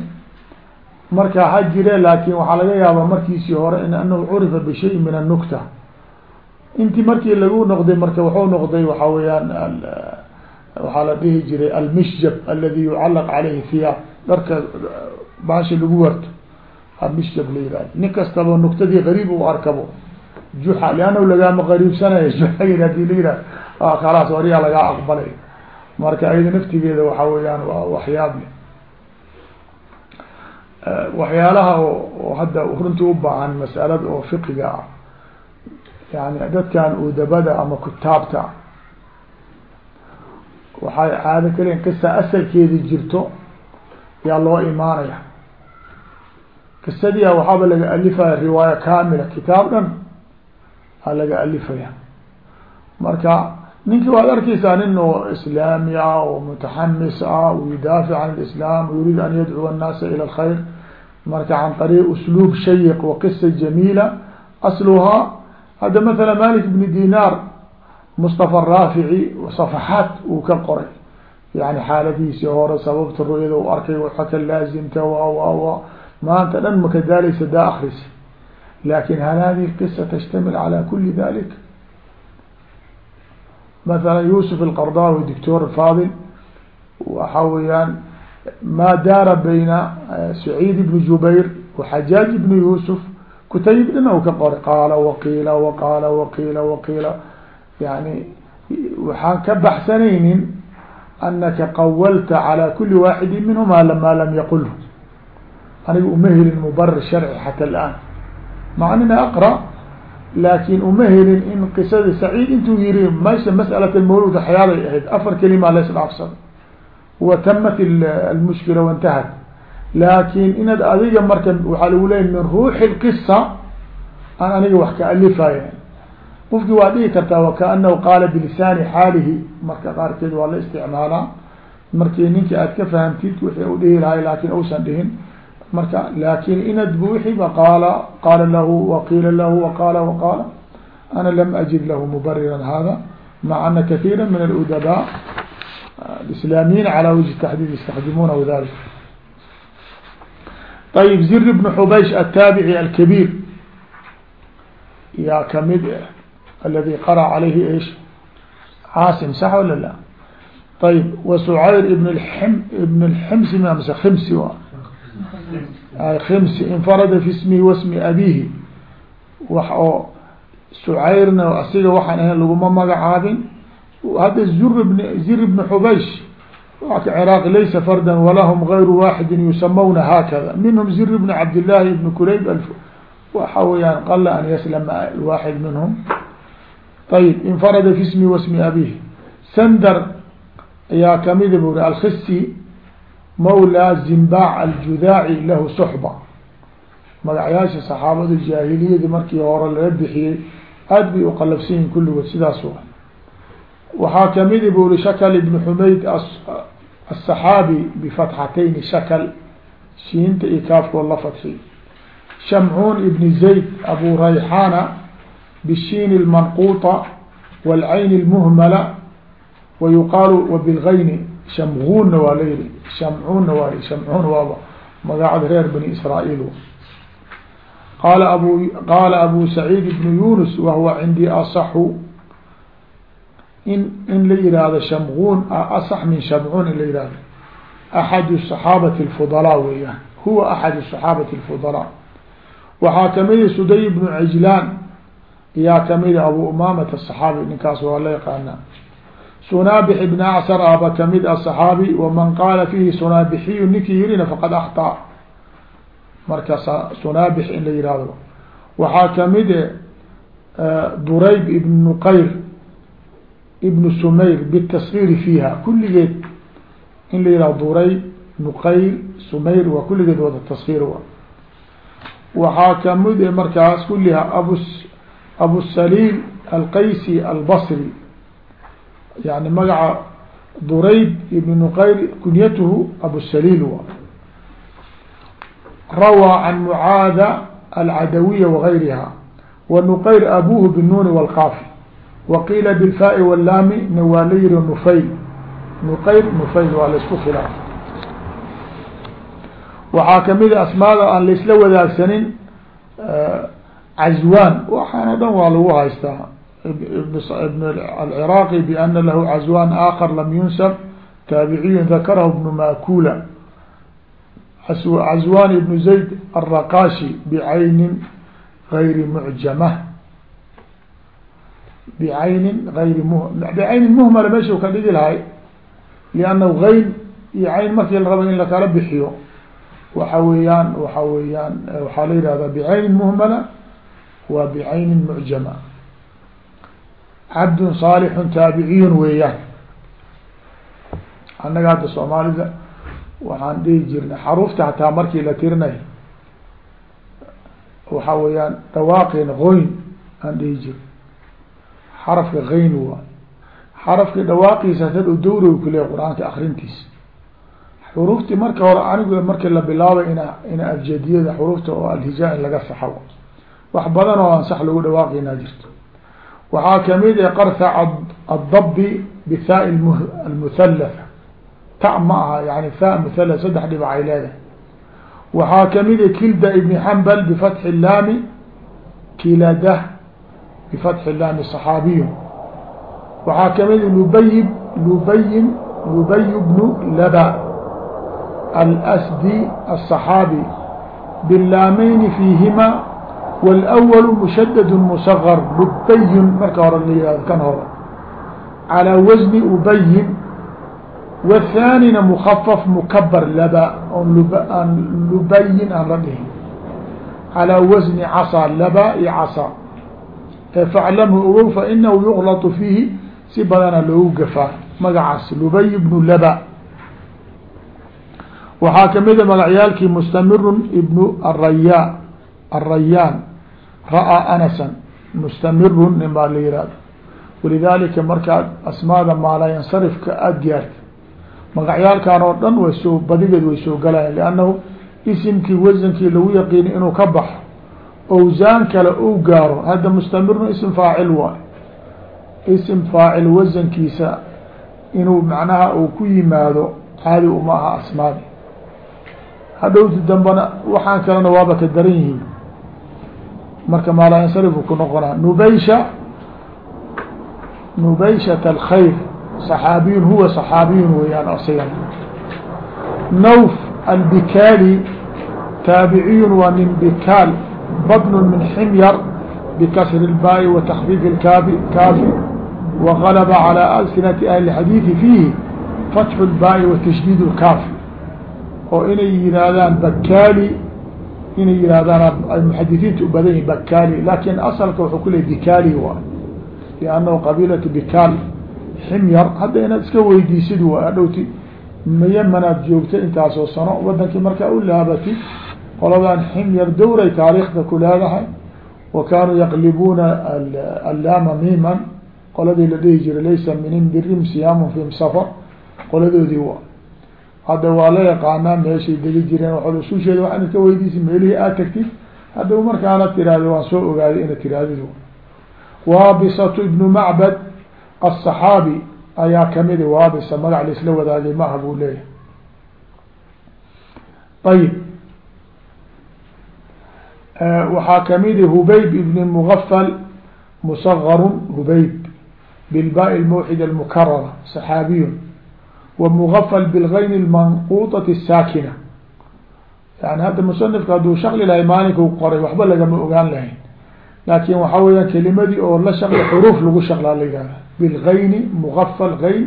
Marka ha jire laakin waxaa laga yaabaa markiisii hore in anahu curifa bishayin min annukta intii markii lagu noqday marka wuxuu noqday waxaa weyaan waxaa la dhihi jiray almishjab aladi yucalaq caleyhi hiyaab dharka baashi lagu warto mishjab la yihahdo nin kastaba nuktadii qariib u arkabo juxa liannahu lagaama qariibsanayo juxa haddii la yihah khalaas waryaa lagaa aqbalay. Marka ayada naftigeeda waxaa weeyaan waa waxyaab le waxyaalaha oo hadda runtii u baahan masalada oo fiqiga ah. Yani dadkan udabada ama kutaabta. Waxay caado kalen qisa asalkeedi jirto yaa loo imaanaya qisadia waxaaba laga alifaya riwaaya kamila kitaab dhan aa laga alifaya. Marka ninkii waad arkeysaa nin oo islaami ah oo mutaxamis ah yudaafic can lislam yuriid an yadcuwa annaasa ila alkhayr. Marka can ariiq usluub shayiq wa qisa jamiila asluhaa hadda matala malik bni dinaar mustafa raafici safaxaat uu ka qoray. Yani xaaladiisii hore sababta ru'yada u arkay waxa ka laazimta wa maanta dhan maka daalaysa daa akrisi laakiin hal hadihi qisa tashtamil calى kuli dalik maala yusuf alqardawi doctor fadil waxa weeyaan ma daara bayna eh, saciid ibn jubayr waxajaaj ibn yusuf kutayb dhan ou ka qoray qaala waqiila waqaala waqiila waqiila yani waxaan ka baxsanaynin anaka qawalta calى kuli waaxidi minhuma lama lam yaqulhu aniga uma helin mubarir sharci xata alaan. Macnina أقرأ laakin uma helin in qisada saciid intuu yiri meesha mas'alat mawlud waxyaabay ahayd afar kelimaa laisdhaafsado wa tamat almushkila waintahat laakin inaad adiga marka waxaa lagu leeya min ruuxi lqisa aan aniga wax ka alifaya. Qofkii waa dhihi kartaa wakaanahu qaala bilisaani xaalihi. Marka qaarkeed waa la isticmaalaa. Markii ninka aad ka fahamtid wixii u dhihi lahay marka laakiin inad bu wixiiba qaala qaala lahu waqiila lahu waqaala waqaala ana lam ajid lahu mubariran hada maca ana kahiira min aludabaa ah, islaamiyiin calaa wajhi taxdiid yastacdimuuna dalik ayb zir bn xubaysh ataabici alkabiir yaa ka mid eh, aladi qara calayhi ish caasim sax wala la? Ayb wa sucayr ibn m ibn lximsi mse kimsi khimsi infarada fi smihi wasmi abihi wax oo sucayrna asiga waxaan ahayn laguma magacaabin hadda zur bn zir bn xubaysh craaq laysa farda walahum غayru waaxidi yusamawna haakada minhm zir bn cabdillaahi bn kulayb waxa weyaan qala an yaslama waaxid minhm ayb infarada fi smi wasmi abih sandar ayaa kamida bu alkhisi mawla zimbac aljudaaci lahu suxba magacyaasha saxaabada jaahiliyadi markii hore laga bixiyey aad bay uqalabsan yihin kulligood sidaas waxaa kamidi bu uri shakl ibn xumayd aلصaxaabi bifatxatayni shakl shiinta iyo kaafkood la fadxi shamcuun ibn zayd abu rayxaana bishiin اlmanquطa wاlcayn اlmuhmala wayuqaalu wabilgayni shamguunna waa la yihi shamcuunna waa shamcuun waaba magacda reer bani israail qaala abu qaala abu saciid ibnu yunus wahuwa cindii asaxu in in la yihahdo shamquun asax min shamcuun in la yihahdo axadu saxaabati alfudalaa weeyaan huwa axadu saxaabati alfudalaa waxaa kamida suday ibnu cajlaan iyaa kamida abu umamata asaxaabi ninkaas waa la yaqaanaa sunaabix ibn acsar ahba ka mid a saxaabi waman qaala fiihi sunaabixiyu ninkii yirina faqad akhtaa marka sunaabix in la yihahdo waxaa kamide eh, durayb ibn nuqayr ibn sumayr bitaskiiri fiiha. Kulligeed in la yihahdo durayb nuqayr sumayr waa kulligeed wada taskiir wa waxaa kamide eh, markaas kulliha abu abu saliim alqaysi albasri yani magaca durayd ibn nuqayr kunyatuhu abusaliil wa rawaa can mucaada alcadawiya wagayriha wa nuqayr abuhu binuuni walkaafi wa qiila bilfaa-i wallaami na waa la yihi nufayl nuqayr nufayl waa laysku khilaaf waxaa kamida asmaada aan laysla wadaagsanin cazwaan waxaana dhan waa lagu haystaa ibn alciraaqi biana lahu cazwan akar lam yunsab taabiciyu dakarahu ibnu makula cazwan ibnu zayd alraqashi bicaynin gayri mucjamah bicaynin ayri m bicaynin muhmala meesha ka dhigi lahay liannahu gayn iyo cayn markii la rabo in lakala bixiyo waxa weeyaan waxa weeyaan waxaa la yihahdaa bicaynin muhmala waa bicaynin mucjama cabdun saalixun taabiciyun weeyaan. Annaga hadda soomaalida waxaan dhihi jirnay xaruufta hataa markii la tirinay waxa weeyaan dhawaaqeena qoyn aan dhihi jirn xarafka kayn waa xarafka dhawaaqiisa hadad u dawrow kule qur'aanka akrintiisa xuruuftii marka hore anigu markii la bilaabay ina ina abjadiyada xuruufta oo alhijaa in laga saxo wax badan oo aan sax lagu dhawaaqinaa jirto waxaa kamid a qarthac addabi bithaa almuthalatha ta ma aha yani tha muthala saddex dhibac ay leedahay waxaa kamida kilda ibni xambal bifatxi laami kiladah bifatxi laami صaxaabiyu waxaa kamida lubayb lubayin lubay bnu laba alsdi الصaxaabi bilaameyni fiihima wاlأwl mshadad msغr lubayin marka hore la yihahdo kan hore calى wasni ubayin wthanina mukafaf mukabar laba on aan lubayin aan la dhihin calى wasni casa laba iyo casa faclamhu ogow fainahu yuklط fiihi si badana loogu gafaa magacaas lubay bnu laba waxaa kamida magacyaalkii mustamirun ibnu araya arayaan ra'aa anasan mustamirun nin baa la yihahda walidaalika markaad asmaada maalayansarifka aada gaarta magacyaalkan oo dhan way soo badigeed way soo galayan liannahu isimkii wasankii lagu yaqiini inuu ka baxo owsaan kale ou gaaro. Hadda mustamirun ism faacil waay ism faacil wasankiisa inuu macnaha uu ku yimaado caadi uma aha asmaadi. Hadhowti dambana waxaan kalena waaba ka daran yihiin marka maalayansarifu ku noqonaa nubaysha nubayshat alkhayr صaxaabiyun huwa صaxaabiyun weyaan asigan nawf albikaali taabiciyun waa min bikaal badn min ximyar bkasr اlbaai wa takfiif اkaabi kaafi وغلب على ألسنة أهل الحديث فيه فتح الباء وتشديد الكاف oo inay yihaahdaan bakali inay yihahdaan muxadisiinta u badan yihiin bakali laakin asalka wuxuu ku leey bikali waay liannahu qabiilatu bikal ximyar hadda inaad iska weydiisid waay adhowti mayamanaad joogta intaasoo sano wadankii markaa u laabatid qoladan ximyar dowray taariikhda ku leedahay wa kaanuu yaqlibuuna allaama miman qoladii la dhihi jiray laysa minin birim siyaamun fim safar qoladoodii waa hadda waa la yaqaanaa meeshay degi jireen waxaad ususheeda waxaana ka weydiisay meelihii aad tagtid haddaw markaana tiraahdo waan soo ogaaday ina tirahdid waabisatu ibnu macbad aلصaxaabi ayaa kamida waabisa magac laisla wadaagay maaha buu leeyahay ayib waxaa kamidi hubayb ibn mugafal musgarun hubayb bilbاء الموxd المkrرة صحاabiy ومغfل بالغyn المنquطة الsاkinة yani hadda mصنifka hadduu shakli lahay maalinka qoray waxba lagama ogaan lahayn laakin waxaa weyaan kelimadii oo la shakli xruuf lagu shaklaa la yihahda بالغayni مغfل غayn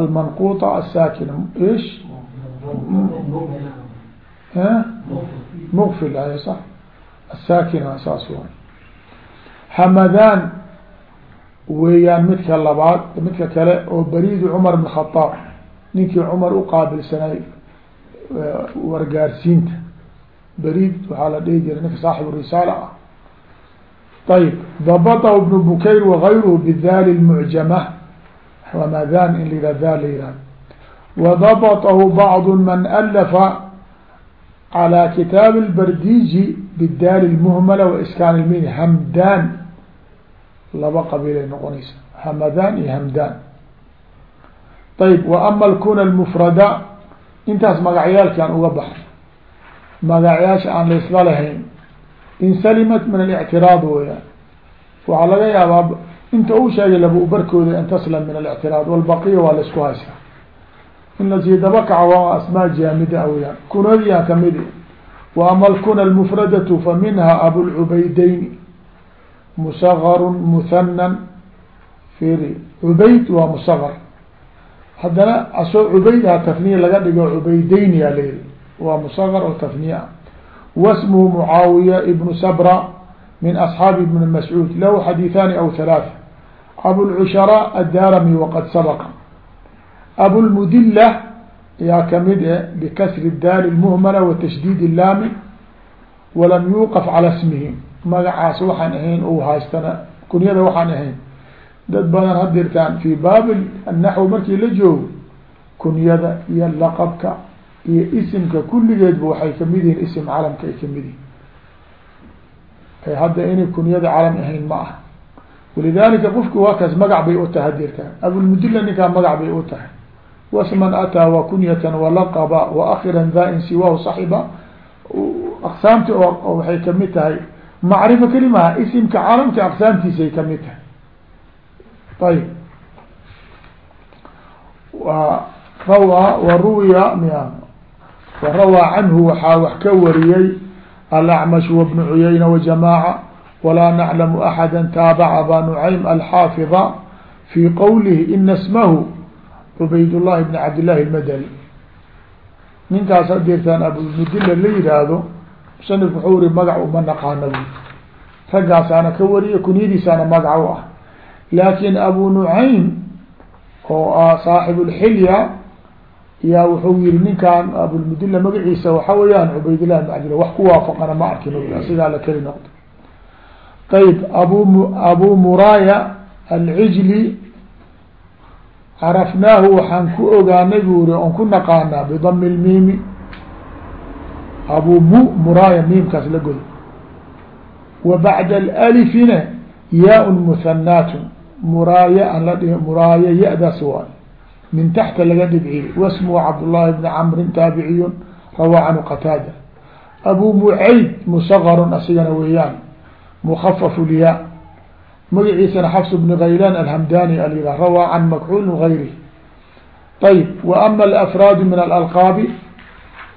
المنquطة الsاkinة ish mغfil ay صح الsاkinة saas waay hmdاn weeyaan midka labaad midka kale oo baridu cumar bn khadaab ninkii cumar uqaabilsanay wargaarsiinta. Bariid waxaa la dhihi jiray ninka saaxib risaala ah. Ayb dabatahu ibnu bukayr wagayruhu bidali lmucjama ramadan in la yihah dal la yihah wadabatahu bacdu man alafa calى kitaabi اlbardiji bidali lmuhmala waiskaan lmin hamdan laba qabiilay noqonaysa. Hamadan iyo hamdan ayb wa ama alkuna lmufrada intaas magacyaalkaan uga baxay magacyaasha aan laysla lahayn. Insalimat min alictiraad weyaan waxaa laga yaabaa inta uu sheegay laba ubarkooda an taslam min alictiraad walbaqiya waa la isku haysaa in la sii daba kaca waa asmaa jaamida weyaan kunadiyaa ka mid wa ama alkuna lmufradatu fa minha mhnan firi cubayd waa msgr haddana asoo cubayda tafniya laga dhigo cubaydayn yaa layidhi waa musakar oo tafniya ah wasmuhu mucaawiya ibnu sabra min asxaabi ibni mascuud lahu xadiihaani aw halaata abulcushara addaarami waqad sabaqa. Abulmudilla yaa ka mid e eh, bikasri daali lmuhmala wa tashdiid walam yuuqaf cala smihi magacaas waxaan ahayn u haystana kunyada waxaan ahayn dad badan hadirtaan fi baab naxw markii la joogo kunyada iyo laqabka iyo isimka kulligeedba waxay ka mid yihiin isim calamka ay ka mid yihiin hadda inay kunyada calam ahayn ma ah walidalika qofki waa kaas magac bay u tahay hadirtaan abulmudila ninkaa magac bay u tahay. Wasman ataa wa kunyatan walaqaba wa akiran daain siwaahu saxiba aqsaamti waxay ka mid tahay macrifo kelimaha isimka calamka aqsaamtiisay ka mid tahay ayb rawa waruwiya miya warawaa canhu waxaa wax ka wariyey alacmash wabnu cuyayna wajamaaca walaa naclamu axada taabaca aba nucaym alxaafida fi qowlihi ina smahu cubayd llahi bn cabd llahi lmadani ninkaas hadeertaan abumudila la yihaahdo musanif wuxuu iri magac uma naqaana bu raggaasaana ka wariya kunyadiisaana magac u ah laakin abu nucaym oo ah saaxib lxilya yaa wuxuu yihi ninkan abulmudila magaciisa waxa weeyaan cubaydillah bn cabdillah wax ku waafaqana ma arkin sidaa la keli noqdo. Ayb abu abu muraya alcijli carafnaahu waxaan ku ogaanay bu uri oon ku naqaanaa bidami lmiimi abu mu muraya miimkaas la godo wa bacda alifina yaa muhanaatun muraaya la dhihi muraaya ya-daas waay. Min taxta laga dhibciye wasmuhu cabdullahi bni camrin taabiciyun rawaa canhu qataada. Abu mucayd musagarun asigana weeyaan. Mukhafafu lya magaciisana xafs bni kaylan alhamdani alyah rawaa can makxuul gayri ayb wa ama alafraadu min alalqaabi.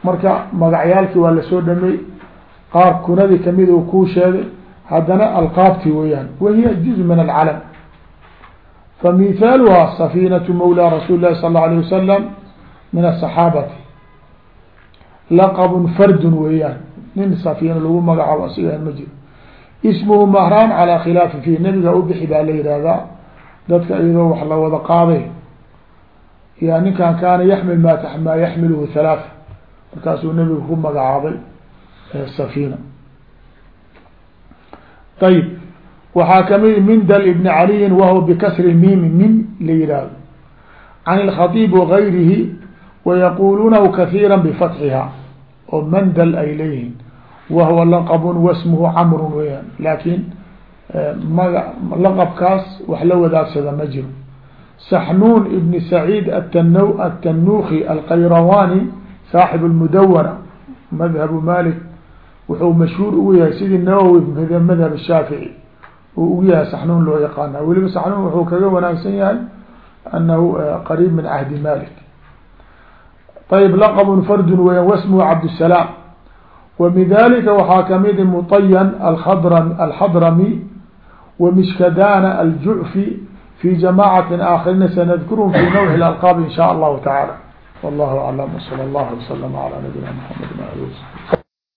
Marka magacyaalkii waa la soo dhamey qaar kunadii ka mid uu kuu sheegay haddana alqaabti weeyaan. Wahiya juz min alcalam famithaaluhaa safinatu mawlaa rasuuli lahi sal اla alيه wasalam min asaxaabati laqabun fardun weeyaan nin safiina lagu magacaabo asiga ma jiro ismuhu mahraan calaa khilaafi fi nabiga ubixi baa la yihahdaa dadka iyadoo wax la wada qaaday ya ninkan kaana yaxmil ma maa yaxmiluhu halaatha markaasuu nabiga ku magacaabay safiina ayb waxaa ka mid mindal ibn caliyin wahuwa bikasri miimi min la yihahdo can اlkhaiib wagayrihi wayaquluunahu kahiira bifatxiha oo mandal ay leeyihiin wahuwa laqabun wasmuhu camrun weyaan laakiin eh, maga laqabkaas wax la wadaagsada ma jiro. Saxnuun ibn saciid atn atannuki alqayrawani saaxib اlmudawana madhabu malik wuxuu mashhuur ugu yahay sidii nawowi madhab shaafici uu ugu yahay saxnuun loo yaqaana weliba saxnuun wuxuu kaga wanaagsan yahay anahu eh, qariib min cahdi malik ayb laqabun fardun weya wasmuhu cabdusalaam wa min dalika waxaa ka mid ah mutayan aadr alxadrami wa aljucfi fi jamaacatin aakharina sanadkuruhum fi nawxi lalqaab in sha allahu tacaala wallahu aclam wsala allahu waslama ala nabiyina mxamed waali wasabi